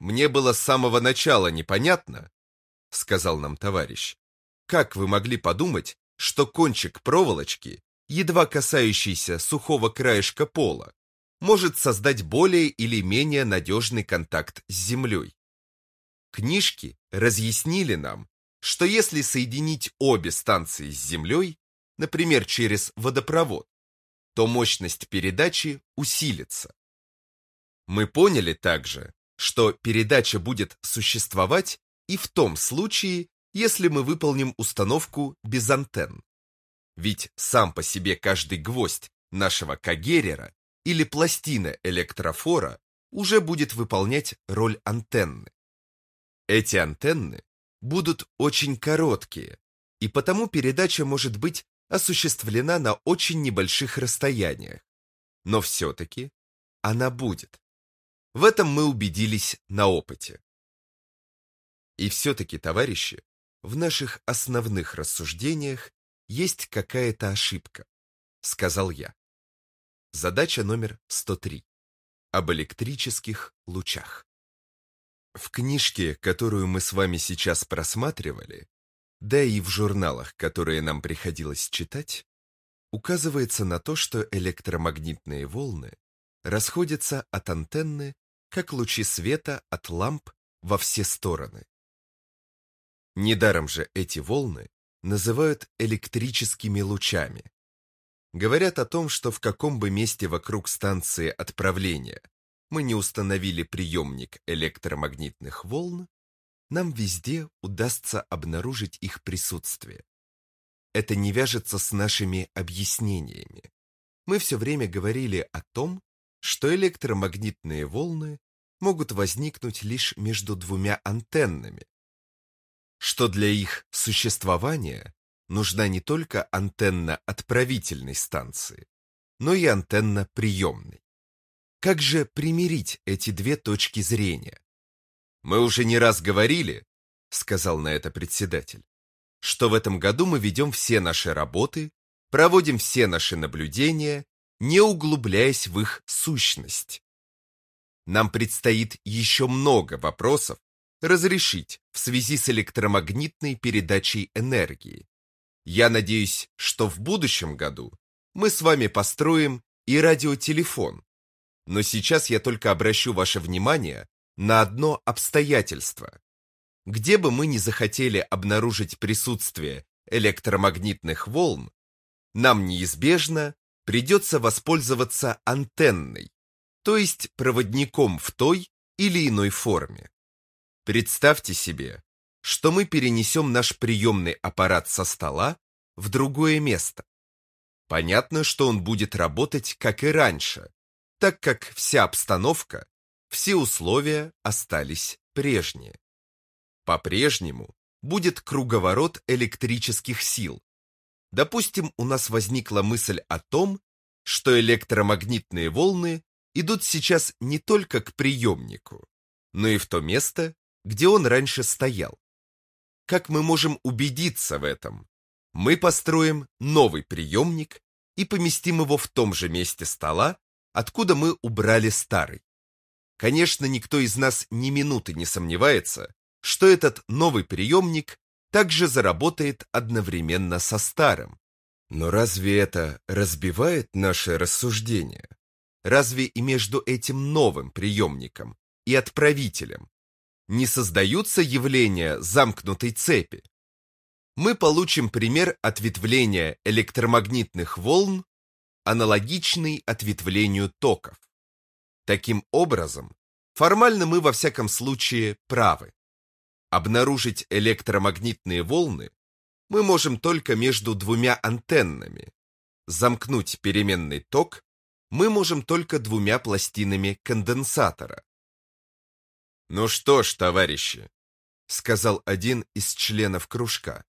«Мне было с самого начала непонятно, — сказал нам товарищ, — как вы могли подумать, что кончик проволочки едва касающийся сухого краешка пола, может создать более или менее надежный контакт с Землей. Книжки разъяснили нам, что если соединить обе станции с Землей, например, через водопровод, то мощность передачи усилится. Мы поняли также, что передача будет существовать и в том случае, если мы выполним установку без антенн. Ведь сам по себе каждый гвоздь нашего кагерера или пластина электрофора уже будет выполнять роль антенны. Эти антенны будут очень короткие, и потому передача может быть осуществлена на очень небольших расстояниях. Но все-таки она будет. В этом мы убедились на опыте. И все-таки, товарищи, в наших основных рассуждениях есть какая-то ошибка, сказал я. Задача номер 103. Об электрических лучах. В книжке, которую мы с вами сейчас просматривали, да и в журналах, которые нам приходилось читать, указывается на то, что электромагнитные волны расходятся от антенны, как лучи света от ламп во все стороны. Недаром же эти волны называют электрическими лучами. Говорят о том, что в каком бы месте вокруг станции отправления мы не установили приемник электромагнитных волн, нам везде удастся обнаружить их присутствие. Это не вяжется с нашими объяснениями. Мы все время говорили о том, что электромагнитные волны могут возникнуть лишь между двумя антеннами, что для их существования нужна не только антенна отправительной станции, но и антенна приемной. Как же примирить эти две точки зрения? Мы уже не раз говорили, сказал на это председатель, что в этом году мы ведем все наши работы, проводим все наши наблюдения, не углубляясь в их сущность. Нам предстоит еще много вопросов разрешить в связи с электромагнитной передачей энергии. Я надеюсь, что в будущем году мы с вами построим и радиотелефон. Но сейчас я только обращу ваше внимание на одно обстоятельство. Где бы мы ни захотели обнаружить присутствие электромагнитных волн, нам неизбежно придется воспользоваться антенной, то есть проводником в той или иной форме. Представьте себе, что мы перенесем наш приемный аппарат со стола в другое место. Понятно, что он будет работать, как и раньше, так как вся обстановка все условия остались прежние. По-прежнему будет круговорот электрических сил. Допустим, у нас возникла мысль о том, что электромагнитные волны идут сейчас не только к приемнику, но и в то место, где он раньше стоял. Как мы можем убедиться в этом? Мы построим новый приемник и поместим его в том же месте стола, откуда мы убрали старый. Конечно, никто из нас ни минуты не сомневается, что этот новый приемник также заработает одновременно со старым. Но разве это разбивает наше рассуждение? Разве и между этим новым приемником и отправителем не создаются явления замкнутой цепи? Мы получим пример ответвления электромагнитных волн, аналогичный ответвлению токов. Таким образом, формально мы во всяком случае правы. Обнаружить электромагнитные волны мы можем только между двумя антеннами. Замкнуть переменный ток мы можем только двумя пластинами конденсатора. «Ну что ж, товарищи», — сказал один из членов кружка,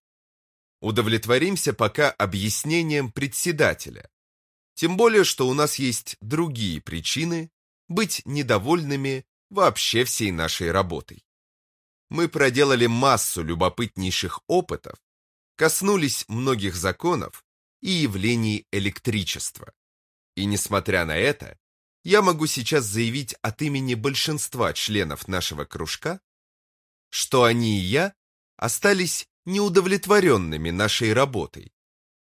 удовлетворимся пока объяснением председателя. Тем более, что у нас есть другие причины быть недовольными вообще всей нашей работой. Мы проделали массу любопытнейших опытов, коснулись многих законов и явлений электричества. И несмотря на это, я могу сейчас заявить от имени большинства членов нашего кружка, что они и я остались неудовлетворенными нашей работой.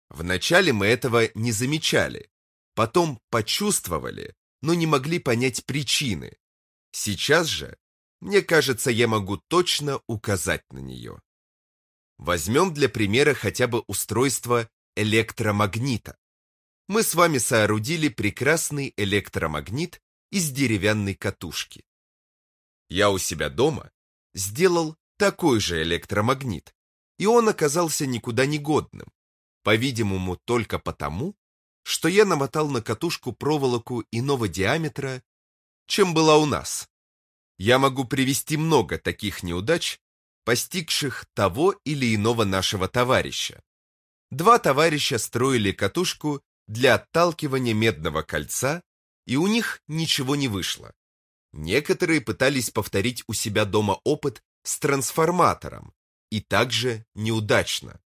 Вначале мы этого не замечали, потом почувствовали, но не могли понять причины. Сейчас же, мне кажется, я могу точно указать на нее. Возьмем для примера хотя бы устройство электромагнита. Мы с вами соорудили прекрасный электромагнит из деревянной катушки. Я у себя дома сделал такой же электромагнит, и он оказался никуда не годным, по-видимому, только потому, что я намотал на катушку проволоку иного диаметра, чем была у нас. Я могу привести много таких неудач, постигших того или иного нашего товарища. Два товарища строили катушку для отталкивания медного кольца, и у них ничего не вышло. Некоторые пытались повторить у себя дома опыт с трансформатором, и также неудачно.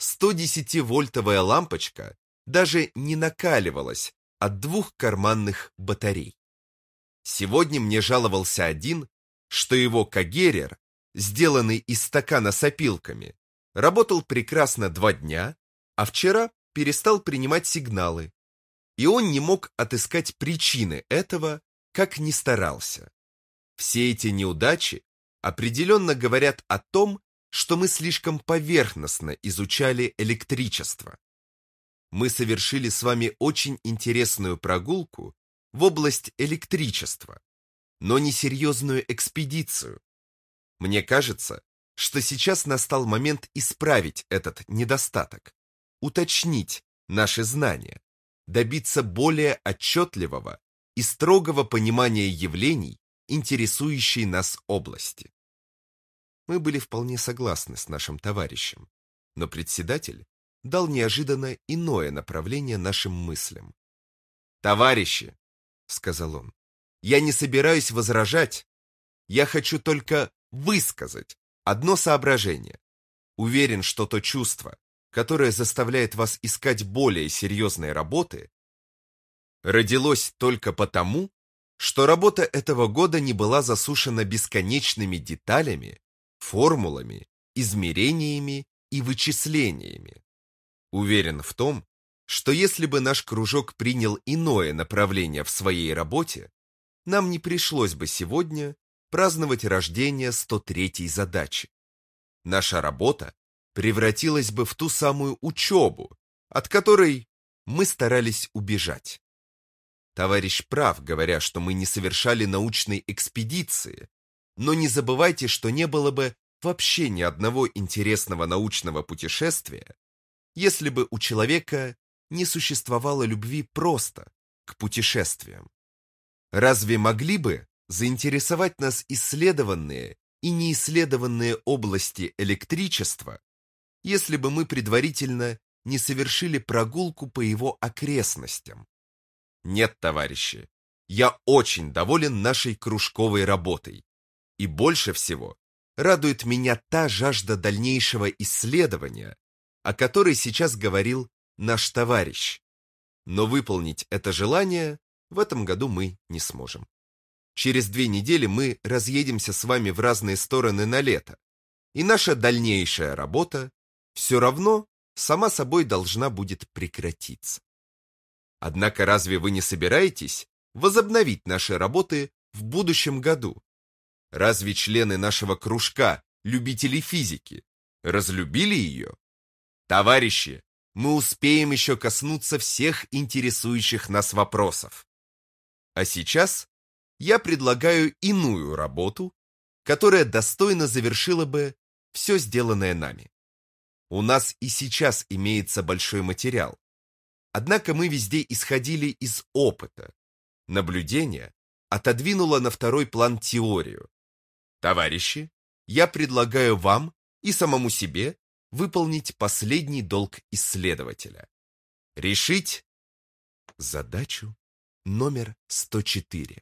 110-вольтовая лампочка даже не накаливалась от двух карманных батарей. Сегодня мне жаловался один, что его кагерер, сделанный из стакана с опилками, работал прекрасно два дня, а вчера перестал принимать сигналы, и он не мог отыскать причины этого, как ни старался. Все эти неудачи определенно говорят о том, что мы слишком поверхностно изучали электричество. Мы совершили с вами очень интересную прогулку в область электричества, но не серьезную экспедицию. Мне кажется, что сейчас настал момент исправить этот недостаток, уточнить наши знания, добиться более отчетливого и строгого понимания явлений, интересующей нас области. Мы были вполне согласны с нашим товарищем, но председатель дал неожиданно иное направление нашим мыслям. «Товарищи», — сказал он, — «я не собираюсь возражать, я хочу только высказать одно соображение. Уверен, что то чувство, которое заставляет вас искать более серьезные работы, родилось только потому, что работа этого года не была засушена бесконечными деталями формулами, измерениями и вычислениями. Уверен в том, что если бы наш кружок принял иное направление в своей работе, нам не пришлось бы сегодня праздновать рождение 103-й задачи. Наша работа превратилась бы в ту самую учебу, от которой мы старались убежать. Товарищ прав, говоря, что мы не совершали научной экспедиции, но не забывайте, что не было бы вообще ни одного интересного научного путешествия, если бы у человека не существовало любви просто к путешествиям. Разве могли бы заинтересовать нас исследованные и неисследованные области электричества, если бы мы предварительно не совершили прогулку по его окрестностям? Нет, товарищи, я очень доволен нашей кружковой работой. И больше всего радует меня та жажда дальнейшего исследования, о которой сейчас говорил наш товарищ. Но выполнить это желание в этом году мы не сможем. Через две недели мы разъедемся с вами в разные стороны на лето, и наша дальнейшая работа все равно сама собой должна будет прекратиться. Однако разве вы не собираетесь возобновить наши работы в будущем году, Разве члены нашего кружка, любители физики, разлюбили ее? Товарищи, мы успеем еще коснуться всех интересующих нас вопросов. А сейчас я предлагаю иную работу, которая достойно завершила бы все сделанное нами. У нас и сейчас имеется большой материал. Однако мы везде исходили из опыта. Наблюдение отодвинуло на второй план теорию, Товарищи, я предлагаю вам и самому себе выполнить последний долг исследователя. Решить задачу номер 104,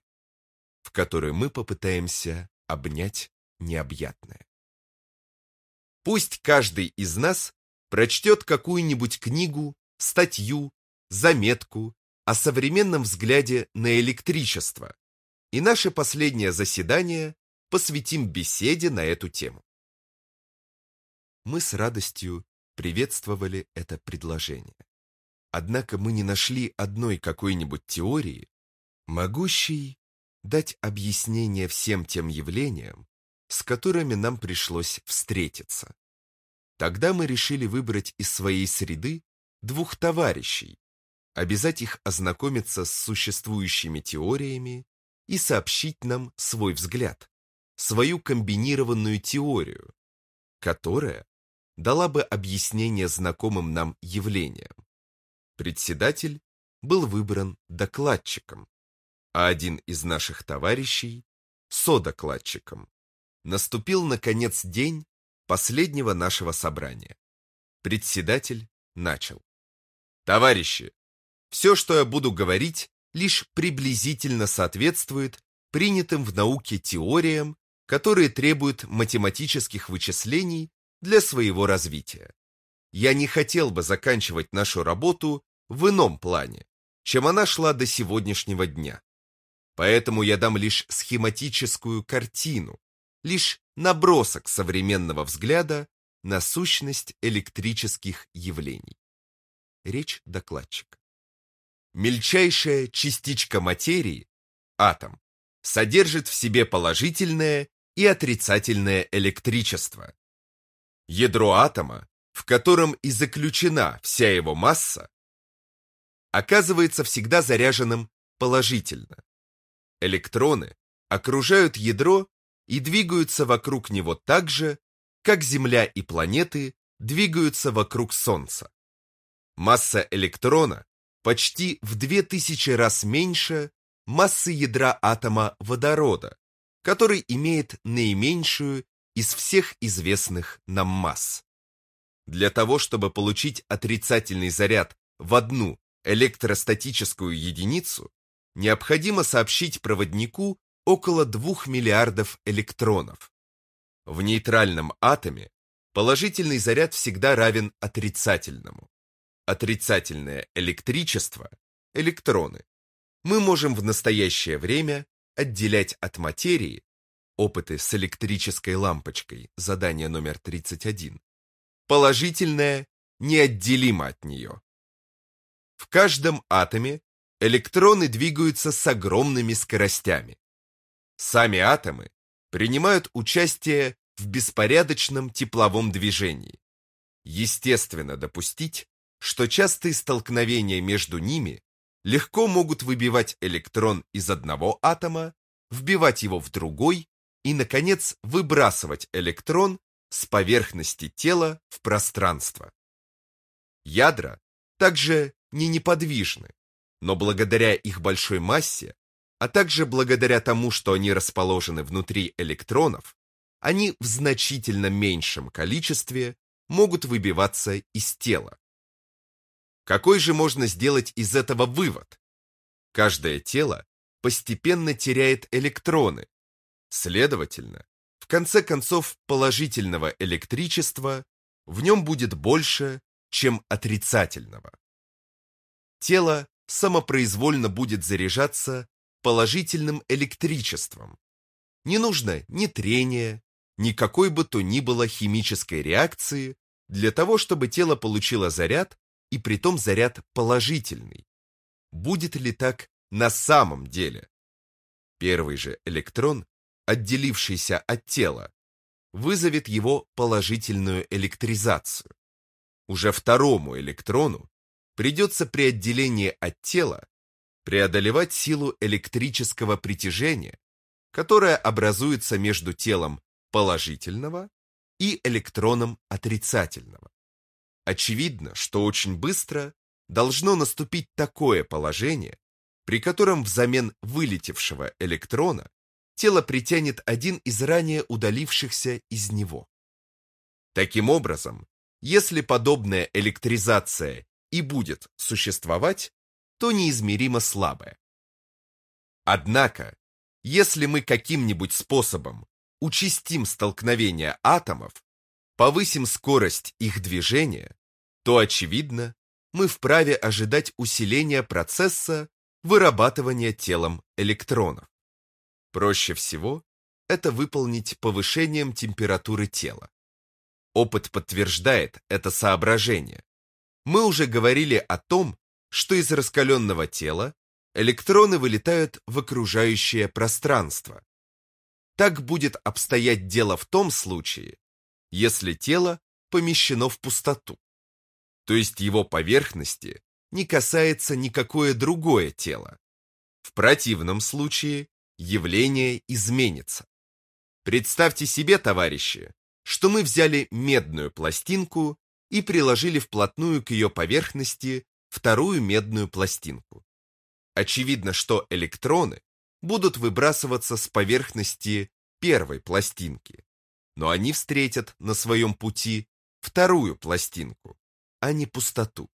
в которой мы попытаемся обнять необъятное. Пусть каждый из нас прочтет какую-нибудь книгу, статью, заметку о современном взгляде на электричество, и наше последнее заседание посвятим беседе на эту тему. Мы с радостью приветствовали это предложение. Однако мы не нашли одной какой-нибудь теории, могущей дать объяснение всем тем явлениям, с которыми нам пришлось встретиться. Тогда мы решили выбрать из своей среды двух товарищей, обязать их ознакомиться с существующими теориями и сообщить нам свой взгляд, свою комбинированную теорию, которая дала бы объяснение знакомым нам явлениям. Председатель был выбран докладчиком, а один из наших товарищей – содокладчиком. Наступил, наконец, день последнего нашего собрания. Председатель начал. Товарищи, все, что я буду говорить, лишь приблизительно соответствует принятым в науке теориям, которые требуют математических вычислений для своего развития. Я не хотел бы заканчивать нашу работу в ином плане, чем она шла до сегодняшнего дня. Поэтому я дам лишь схематическую картину, лишь набросок современного взгляда на сущность электрических явлений. Речь докладчика. Мельчайшая частичка материи, атом, содержит в себе положительное и отрицательное электричество. Ядро атома, в котором и заключена вся его масса, оказывается всегда заряженным положительно. Электроны окружают ядро и двигаются вокруг него так же, как Земля и планеты двигаются вокруг Солнца. Масса электрона почти в 2000 раз меньше массы ядра атома водорода, который имеет наименьшую из всех известных нам масс. Для того, чтобы получить отрицательный заряд в одну электростатическую единицу, необходимо сообщить проводнику около 2 миллиардов электронов. В нейтральном атоме положительный заряд всегда равен отрицательному. Отрицательное электричество, электроны, мы можем в настоящее время отделять от материи опыты с электрической лампочкой, задание номер 31, положительное неотделимо от нее. В каждом атоме электроны двигаются с огромными скоростями. Сами атомы принимают участие в беспорядочном тепловом движении. Естественно допустить, что частые столкновения между ними легко могут выбивать электрон из одного атома, вбивать его в другой и, наконец, выбрасывать электрон с поверхности тела в пространство. Ядра также не неподвижны, но благодаря их большой массе а также благодаря тому, что они расположены внутри электронов, они в значительно меньшем количестве могут выбиваться из тела. Какой же можно сделать из этого вывод? Каждое тело постепенно теряет электроны. Следовательно, в конце концов положительного электричества в нем будет больше, чем отрицательного. Тело самопроизвольно будет заряжаться положительным электричеством. Не нужно ни трения, ни какой бы то ни было химической реакции для того, чтобы тело получило заряд, и притом заряд положительный. Будет ли так на самом деле? Первый же электрон, отделившийся от тела, вызовет его положительную электризацию. Уже второму электрону придется при отделении от тела преодолевать силу электрического притяжения, которая образуется между телом положительного и электроном отрицательного. Очевидно, что очень быстро должно наступить такое положение, при котором взамен вылетевшего электрона тело притянет один из ранее удалившихся из него. Таким образом, если подобная электризация и будет существовать, то неизмеримо слабое. Однако, если мы каким-нибудь способом участим столкновения атомов, повысим скорость их движения, то, очевидно, мы вправе ожидать усиления процесса вырабатывания телом электронов. Проще всего это выполнить повышением температуры тела. Опыт подтверждает это соображение. Мы уже говорили о том, что из раскаленного тела электроны вылетают в окружающее пространство. Так будет обстоять дело в том случае, если тело помещено в пустоту, то есть его поверхности не касается никакое другое тело. В противном случае явление изменится. Представьте себе, товарищи, что мы взяли медную пластинку и приложили вплотную к ее поверхности вторую медную пластинку. Очевидно, что электроны будут выбрасываться с поверхности первой пластинки, но они встретят на своем пути вторую пластинку, а не пустоту.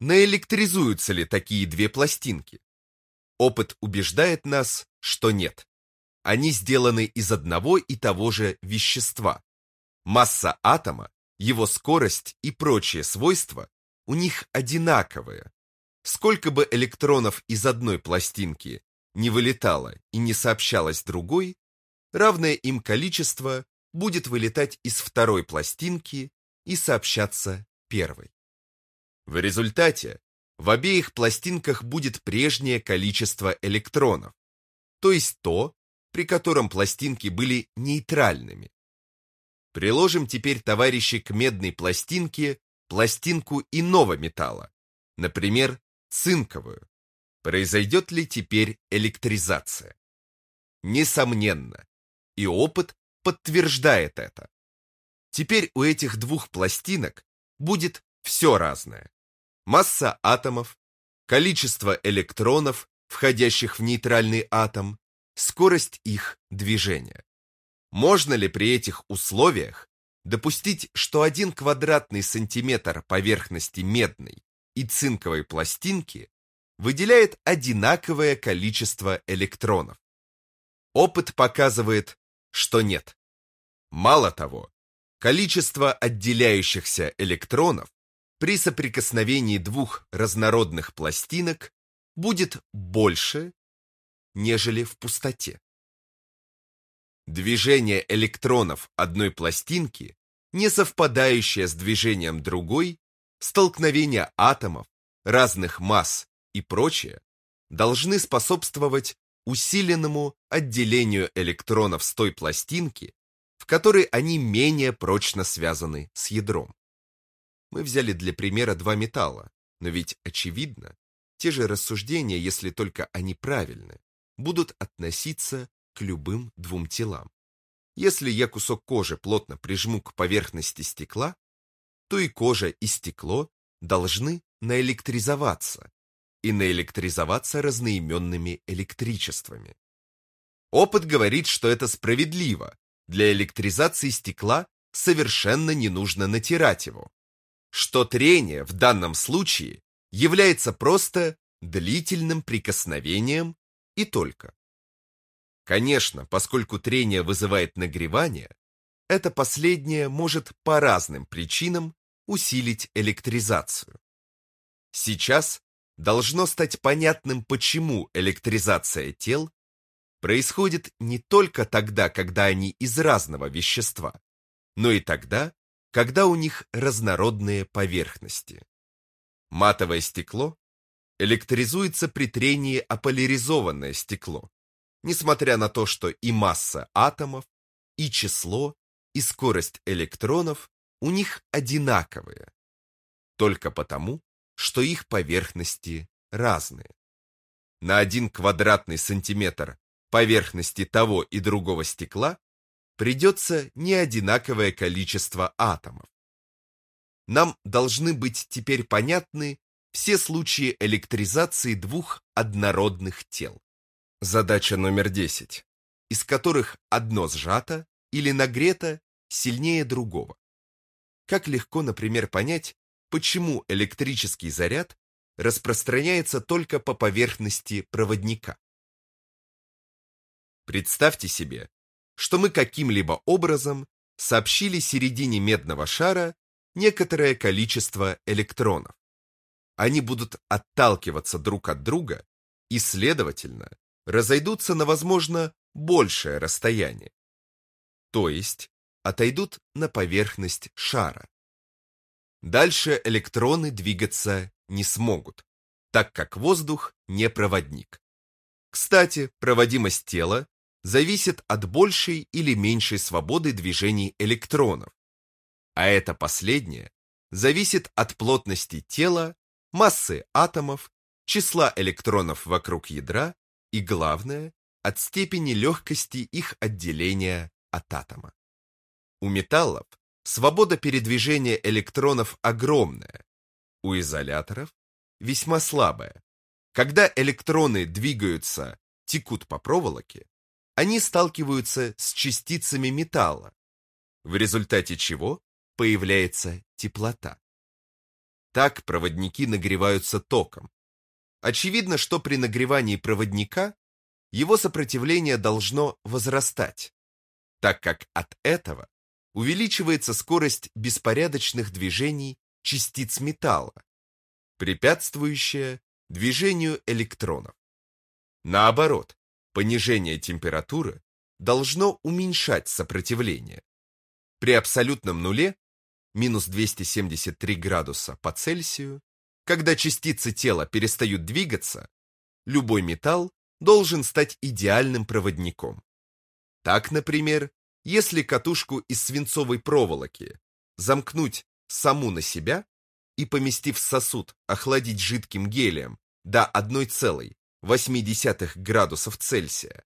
Наэлектризуются ли такие две пластинки? Опыт убеждает нас, что нет. Они сделаны из одного и того же вещества. Масса атома, его скорость и прочие свойства у них одинаковые. Сколько бы электронов из одной пластинки не вылетало и не сообщалось другой, равное им количество будет вылетать из второй пластинки и сообщаться первой. В результате в обеих пластинках будет прежнее количество электронов, то есть то, при котором пластинки были нейтральными. Приложим теперь, товарищи, к медной пластинке пластинку иного металла, например, цинковую. Произойдет ли теперь электризация? Несомненно, и опыт подтверждает это. Теперь у этих двух пластинок будет все разное. Масса атомов, количество электронов, входящих в нейтральный атом, скорость их движения. Можно ли при этих условиях допустить, что один квадратный сантиметр поверхности медной и цинковой пластинки выделяет одинаковое количество электронов? Опыт показывает, что нет. Мало того, количество отделяющихся электронов при соприкосновении двух разнородных пластинок будет больше, нежели в пустоте. Движение электронов одной пластинки, не совпадающее с движением другой, столкновение атомов, разных масс и прочее, должны способствовать усиленному отделению электронов с той пластинки, в которой они менее прочно связаны с ядром. Мы взяли для примера два металла, но ведь очевидно, те же рассуждения, если только они правильны, будут относиться к любым двум телам. Если я кусок кожи плотно прижму к поверхности стекла, то и кожа, и стекло должны наэлектризоваться, и наэлектризоваться разноименными электричествами. Опыт говорит, что это справедливо. Для электризации стекла совершенно не нужно натирать его. Что трение в данном случае является просто длительным прикосновением и только. Конечно, поскольку трение вызывает нагревание, это последнее может по разным причинам усилить электризацию. Сейчас должно стать понятным, почему электризация тел происходит не только тогда, когда они из разного вещества, но и тогда, когда у них разнородные поверхности. Матовое стекло электризуется при трении о поляризованное стекло, несмотря на то, что и масса атомов, и число, и скорость электронов у них одинаковые, только потому, что их поверхности разные. На один квадратный сантиметр поверхности того и другого стекла придется неодинаковое количество атомов. Нам должны быть теперь понятны все случаи электризации двух однородных тел. Задача номер 10, из которых одно сжато или нагрето сильнее другого. Как легко, например, понять, почему электрический заряд распространяется только по поверхности проводника. Представьте себе, что мы каким-либо образом сообщили середине медного шара некоторое количество электронов. Они будут отталкиваться друг от друга и, следовательно, разойдутся на, возможно, большее расстояние. То есть отойдут на поверхность шара. Дальше электроны двигаться не смогут, так как воздух не проводник. Кстати, проводимость тела зависит от большей или меньшей свободы движений электронов, а это последнее зависит от плотности тела, массы атомов, числа электронов вокруг ядра и, главное, от степени легкости их отделения от атома. У металлов свобода передвижения электронов огромная, у изоляторов весьма слабая. Когда электроны двигаются, текут по проволоке, они сталкиваются с частицами металла, в результате чего появляется теплота. Так проводники нагреваются током. Очевидно, что при нагревании проводника его сопротивление должно возрастать, так как от этого увеличивается скорость беспорядочных движений частиц металла, препятствующая движению электронов. Наоборот, понижение температуры должно уменьшать сопротивление. При абсолютном нуле, минус 273 градуса по Цельсию, когда частицы тела перестают двигаться, любой металл должен стать идеальным проводником. Так, например, если катушку из свинцовой проволоки замкнуть саму на себя и, поместив сосуд, охладить жидким гелием до 1,8 градусов Цельсия,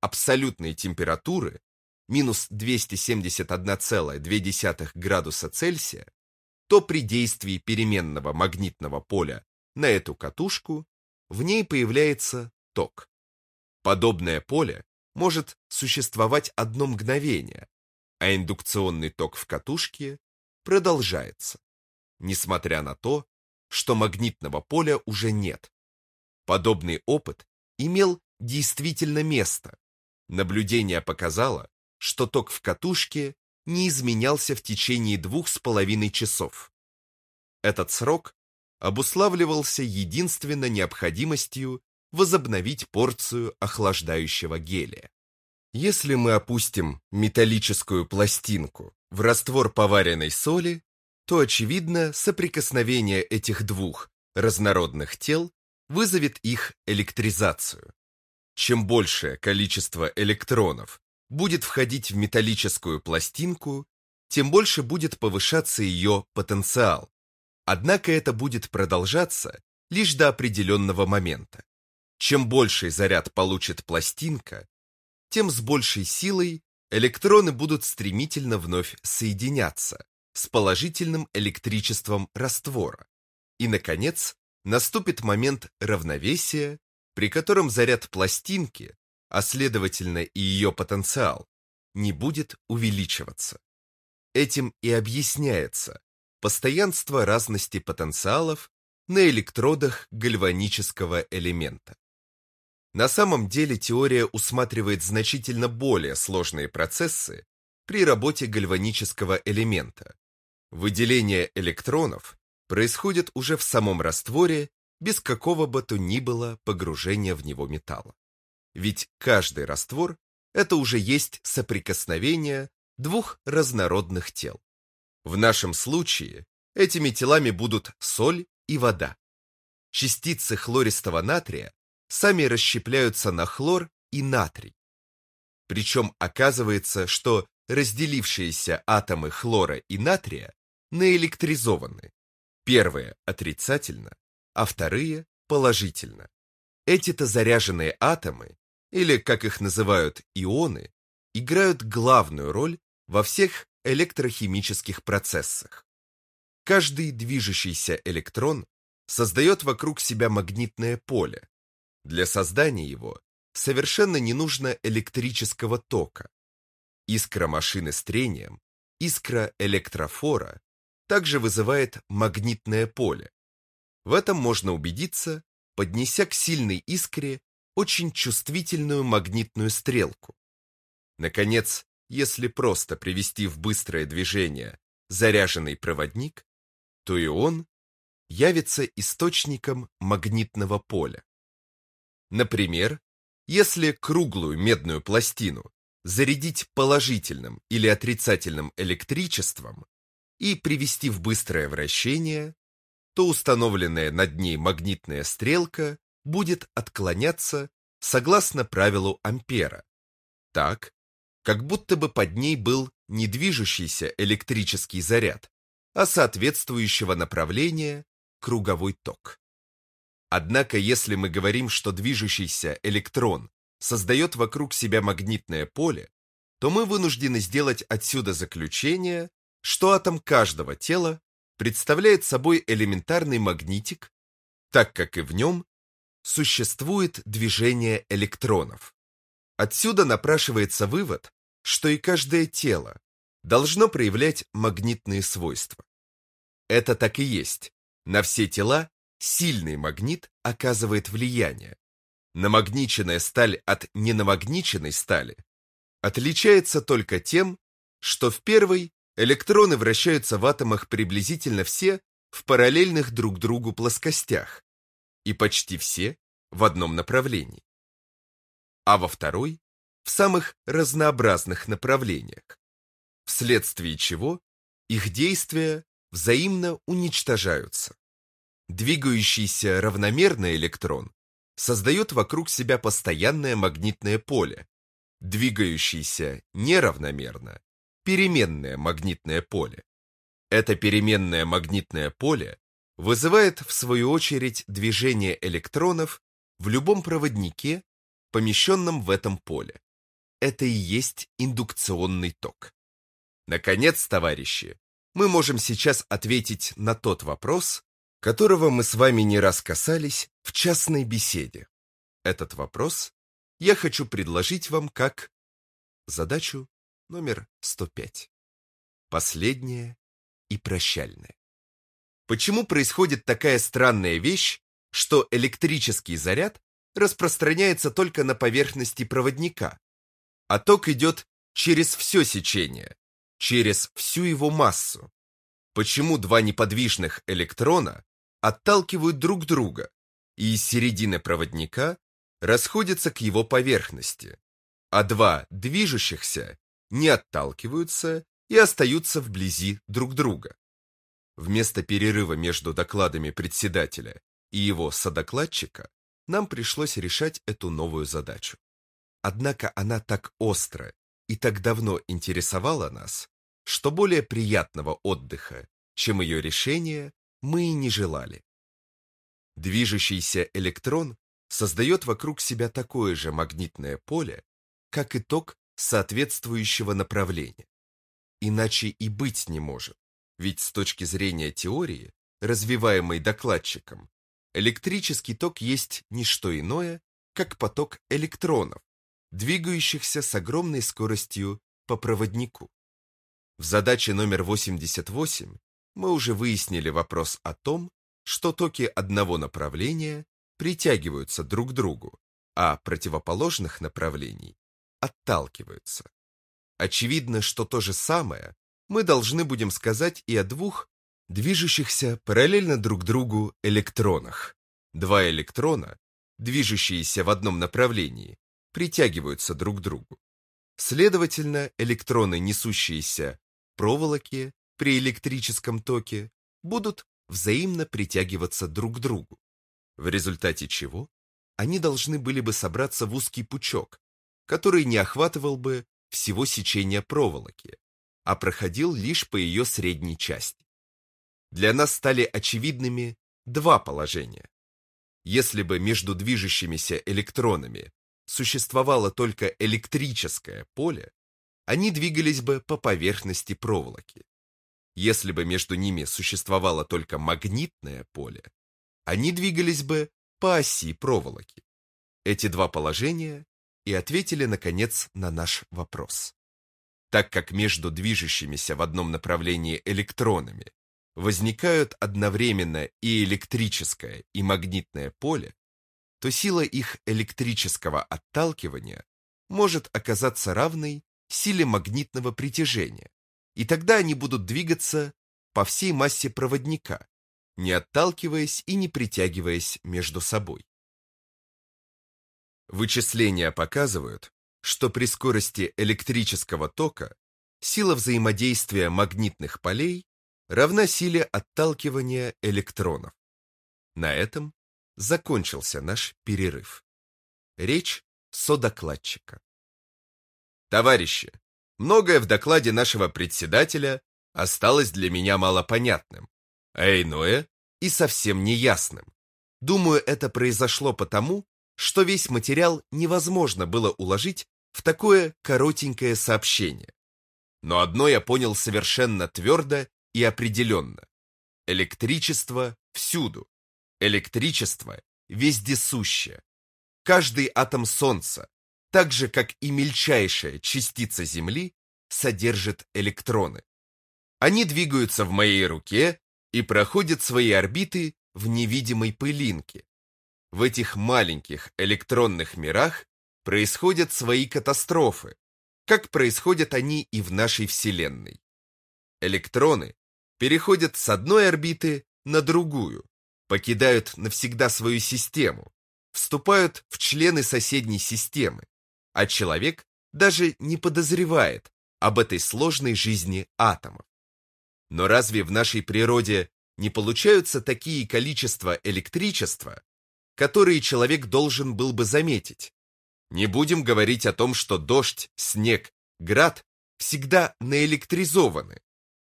абсолютной температуры минус 271,2 градуса Цельсия, то при действии переменного магнитного поля на эту катушку в ней появляется ток. Подобное поле может существовать одно мгновение, а индукционный ток в катушке продолжается, несмотря на то, что магнитного поля уже нет. Подобный опыт имел действительно место. Наблюдение показало, что ток в катушке не изменялся в течение двух с половиной часов. Этот срок обуславливался единственно необходимостью возобновить порцию охлаждающего гелия. Если мы опустим металлическую пластинку в раствор поваренной соли, то, очевидно, соприкосновение этих двух разнородных тел вызовет их электризацию. Чем большее количество электронов будет входить в металлическую пластинку, тем больше будет повышаться ее потенциал. Однако это будет продолжаться лишь до определенного момента. Чем больший заряд получит пластинка, тем с большей силой электроны будут стремительно вновь соединяться с положительным электричеством раствора. И, наконец, наступит момент равновесия, при котором заряд пластинки а следовательно и ее потенциал, не будет увеличиваться. Этим и объясняется постоянство разности потенциалов на электродах гальванического элемента. На самом деле теория усматривает значительно более сложные процессы при работе гальванического элемента. Выделение электронов происходит уже в самом растворе без какого бы то ни было погружения в него металла. Ведь каждый раствор – это уже есть соприкосновение двух разнородных тел. В нашем случае этими телами будут соль и вода. Частицы хлористого натрия сами расщепляются на хлор и натрий. Причем оказывается, что разделившиеся атомы хлора и натрия наэлектризованы. Первые отрицательно, а вторые положительно. Эти-то заряженные атомы или, как их называют, ионы, играют главную роль во всех электрохимических процессах. Каждый движущийся электрон создает вокруг себя магнитное поле. Для создания его совершенно не нужно электрического тока. Искра машины с трением, искра электрофора также вызывает магнитное поле. В этом можно убедиться, поднеся к сильной искре очень чувствительную магнитную стрелку. Наконец, если просто привести в быстрое движение заряженный проводник, то и он явится источником магнитного поля. Например, если круглую медную пластину зарядить положительным или отрицательным электричеством и привести в быстрое вращение, то установленная над ней магнитная стрелка будет отклоняться согласно правилу Ампера, так, как будто бы под ней был не движущийся электрический заряд, а соответствующего направления круговой ток. Однако, если мы говорим, что движущийся электрон создает вокруг себя магнитное поле, то мы вынуждены сделать отсюда заключение, что атом каждого тела представляет собой элементарный магнитик, так как и в нем существует движение электронов. Отсюда напрашивается вывод, что и каждое тело должно проявлять магнитные свойства. Это так и есть. На все тела сильный магнит оказывает влияние. Намагниченная сталь от ненамагниченной стали отличается только тем, что в первой электроны вращаются в атомах приблизительно все в параллельных друг другу плоскостях. И почти все в одном направлении, а во второй – в самых разнообразных направлениях, вследствие чего их действия взаимно уничтожаются. Двигающийся равномерно электрон создает вокруг себя постоянное магнитное поле, двигающийся неравномерно – переменное магнитное поле. Это переменное магнитное поле вызывает, в свою очередь, движение электронов в любом проводнике, помещенном в этом поле. Это и есть индукционный ток. Наконец, товарищи, мы можем сейчас ответить на тот вопрос, которого мы с вами не раз касались в частной беседе. Этот вопрос я хочу предложить вам как задачу номер 105. Последняя и прощальная. Почему происходит такая странная вещь, что электрический заряд распространяется только на поверхности проводника, а ток идет через все сечение, через всю его массу? Почему два неподвижных электрона отталкивают друг друга и из середины проводника расходятся к его поверхности, а два движущихся не отталкиваются и остаются вблизи друг друга. Вместо перерыва между докладами председателя и его содокладчика нам пришлось решать эту новую задачу. Однако она так остро и так давно интересовала нас, что более приятного отдыха, чем ее решение, мы и не желали. Движущийся электрон создает вокруг себя такое же магнитное поле, как и ток соответствующего направления. Иначе и быть не может, ведь с точки зрения теории, развиваемой докладчиком, электрический ток есть не что иное, как поток электронов, двигающихся с огромной скоростью по проводнику. В задаче номер 88 мы уже выяснили вопрос о том, что токи одного направления притягиваются друг к другу, а противоположных направлений отталкиваются. Очевидно, что то же самое мы должны будем сказать и о двух движущихся параллельно друг другу электронах. Два электрона, движущиеся в одном направлении, притягиваются друг к другу. Следовательно, электроны, несущиеся проволоки при электрическом токе, будут взаимно притягиваться друг к другу в результате чего они должны были бы собраться в узкий пучок, который не охватывал бы всего сечения проволоки, а проходил лишь по ее средней части. Для нас стали очевидными два положения. Если бы между движущимися электронами существовало только электрическое поле, они двигались бы по поверхности проволоки. Если бы между ними существовало только магнитное поле, они двигались бы по оси проволоки. Эти два положения и ответили, наконец, на наш вопрос. Так как между движущимися в одном направлении электронами возникают одновременно и электрическое, и магнитное поле, то сила их электрического отталкивания может оказаться равной силе магнитного притяжения, и тогда они будут двигаться по всей массе проводника, не отталкиваясь и не притягиваясь между собой. Вычисления показывают, что при скорости электрического тока сила взаимодействия магнитных полей равна силе отталкивания электронов. На этом закончился наш перерыв. Речь содокладчика. Товарищи, многое в докладе нашего председателя осталось для меня малопонятным а иное и совсем неясным. Думаю, это произошло потому, что весь материал невозможно было уложить в такое коротенькое сообщение. Но одно я понял совершенно твердо и определенно. Электричество всюду. Электричество вездесущее. Каждый атом Солнца, так же как и мельчайшая частица Земли, содержит электроны. Они двигаются в моей руке и проходят свои орбиты в невидимой пылинке. В этих маленьких электронных мирах происходят свои катастрофы, как происходят они и в нашей Вселенной. Электроны переходят с одной орбиты на другую, покидают навсегда свою систему, вступают в члены соседней системы, а человек даже не подозревает об этой сложной жизни атомов. Но разве в нашей природе не получаются такие количества электричества, которые человек должен был бы заметить? Не будем говорить о том, что дождь, снег, град всегда наэлектризованы,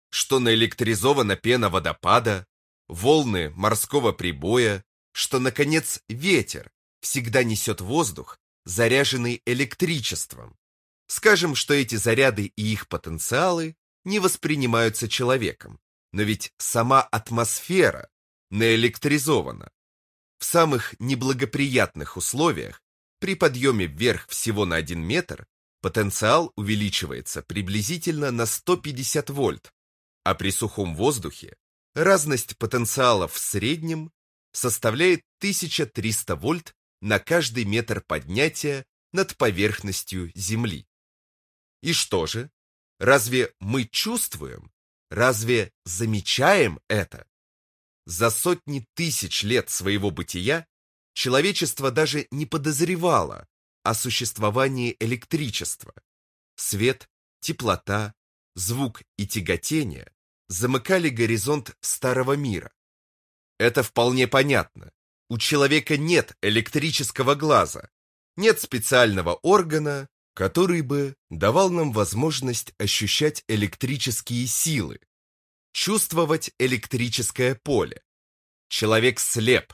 что наэлектризована пена водопада, волны морского прибоя, что, наконец, ветер всегда несет воздух, заряженный электричеством. Скажем, что эти заряды и их потенциалы не воспринимаются человеком, но ведь сама атмосфера наэлектризована. В самых неблагоприятных условиях при подъеме вверх всего на 1 метр потенциал увеличивается приблизительно на 150 вольт, а при сухом воздухе разность потенциалов в среднем составляет 1300 вольт на каждый метр поднятия над поверхностью Земли. И что же? Разве мы чувствуем? Разве замечаем это? За сотни тысяч лет своего бытия человечество даже не подозревало о существовании электричества. Свет, теплота, звук и тяготение замыкали горизонт старого мира. Это вполне понятно. У человека нет электрического глаза, нет специального органа, который бы давал нам возможность ощущать электрические силы, чувствовать электрическое поле. Человек слеп.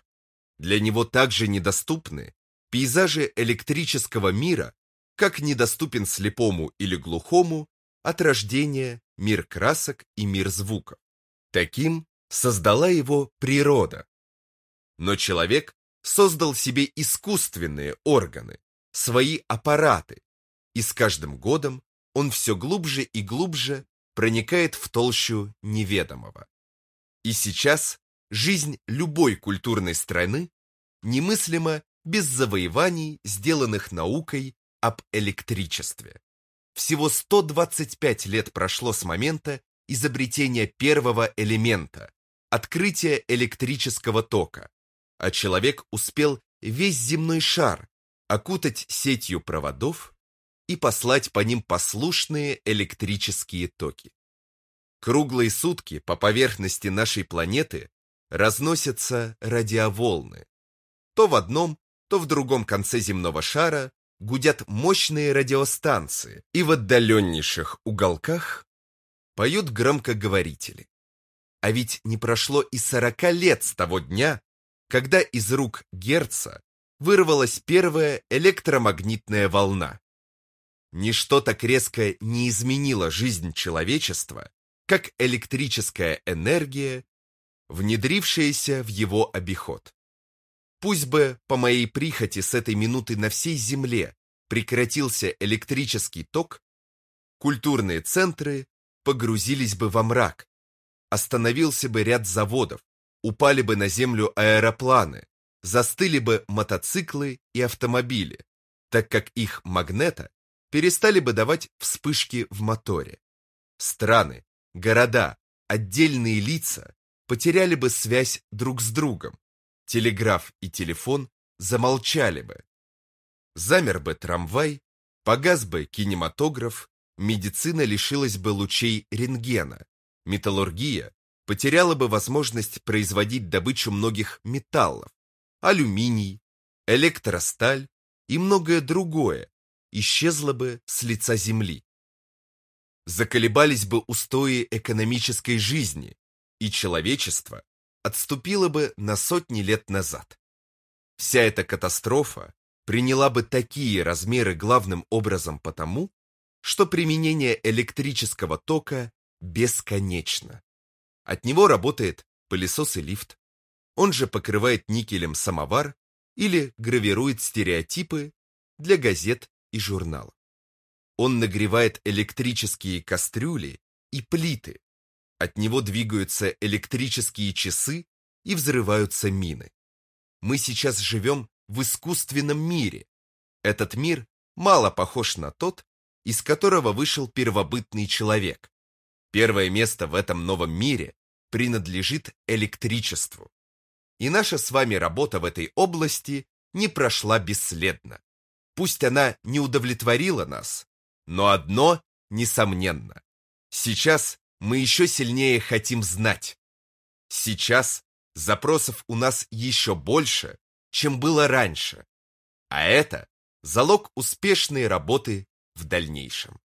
Для него также недоступны пейзажи электрического мира, как недоступен слепому или глухому от рождения мир красок и мир звуков. Таким создала его природа. Но человек создал себе искусственные органы, свои аппараты, и с каждым годом он все глубже и глубже проникает в толщу неведомого. И сейчас жизнь любой культурной страны немыслима без завоеваний, сделанных наукой об электричестве. Всего 125 лет прошло с момента изобретения первого элемента, открытия электрического тока, а человек успел весь земной шар окутать сетью проводов и послать по ним послушные электрические токи. Круглые сутки по поверхности нашей планеты разносятся радиоволны. То в одном, то в другом конце земного шара гудят мощные радиостанции, и в отдаленнейших уголках поют громкоговорители. А ведь не прошло и сорока лет с того дня, когда из рук Герца вырвалась первая электромагнитная волна. Ничто так резко не изменило жизнь человечества, как электрическая энергия, внедрившаяся в его обиход. Пусть бы по моей прихоти с этой минуты на всей Земле прекратился электрический ток, культурные центры погрузились бы во мрак, остановился бы ряд заводов, упали бы на землю аэропланы, застыли бы мотоциклы и автомобили, так как их магнета перестали бы давать вспышки в моторе. Страны, города, отдельные лица потеряли бы связь друг с другом, телеграф и телефон замолчали бы. Замер бы трамвай, погас бы кинематограф, медицина лишилась бы лучей рентгена, металлургия потеряла бы возможность производить добычу многих металлов, алюминий, электросталь и многое другое исчезло бы с лица земли. Заколебались бы устои экономической жизни, и человечество отступило бы на сотни лет назад. Вся эта катастрофа приняла бы такие размеры главным образом потому, что применение электрического тока бесконечно. От него работает пылесос и лифт. Он же покрывает никелем самовар или гравирует стереотипы для газет и журналов. Он нагревает электрические кастрюли и плиты. От него двигаются электрические часы и взрываются мины. Мы сейчас живем в искусственном мире. Этот мир мало похож на тот, из которого вышел первобытный человек. Первое место в этом новом мире принадлежит электричеству. И наша с вами работа в этой области не прошла бесследно. Пусть она не удовлетворила нас, но одно несомненно. Сейчас мы еще сильнее хотим знать. Сейчас запросов у нас еще больше, чем было раньше. А это залог успешной работы в дальнейшем.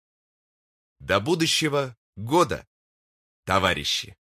До будущего года, товарищи!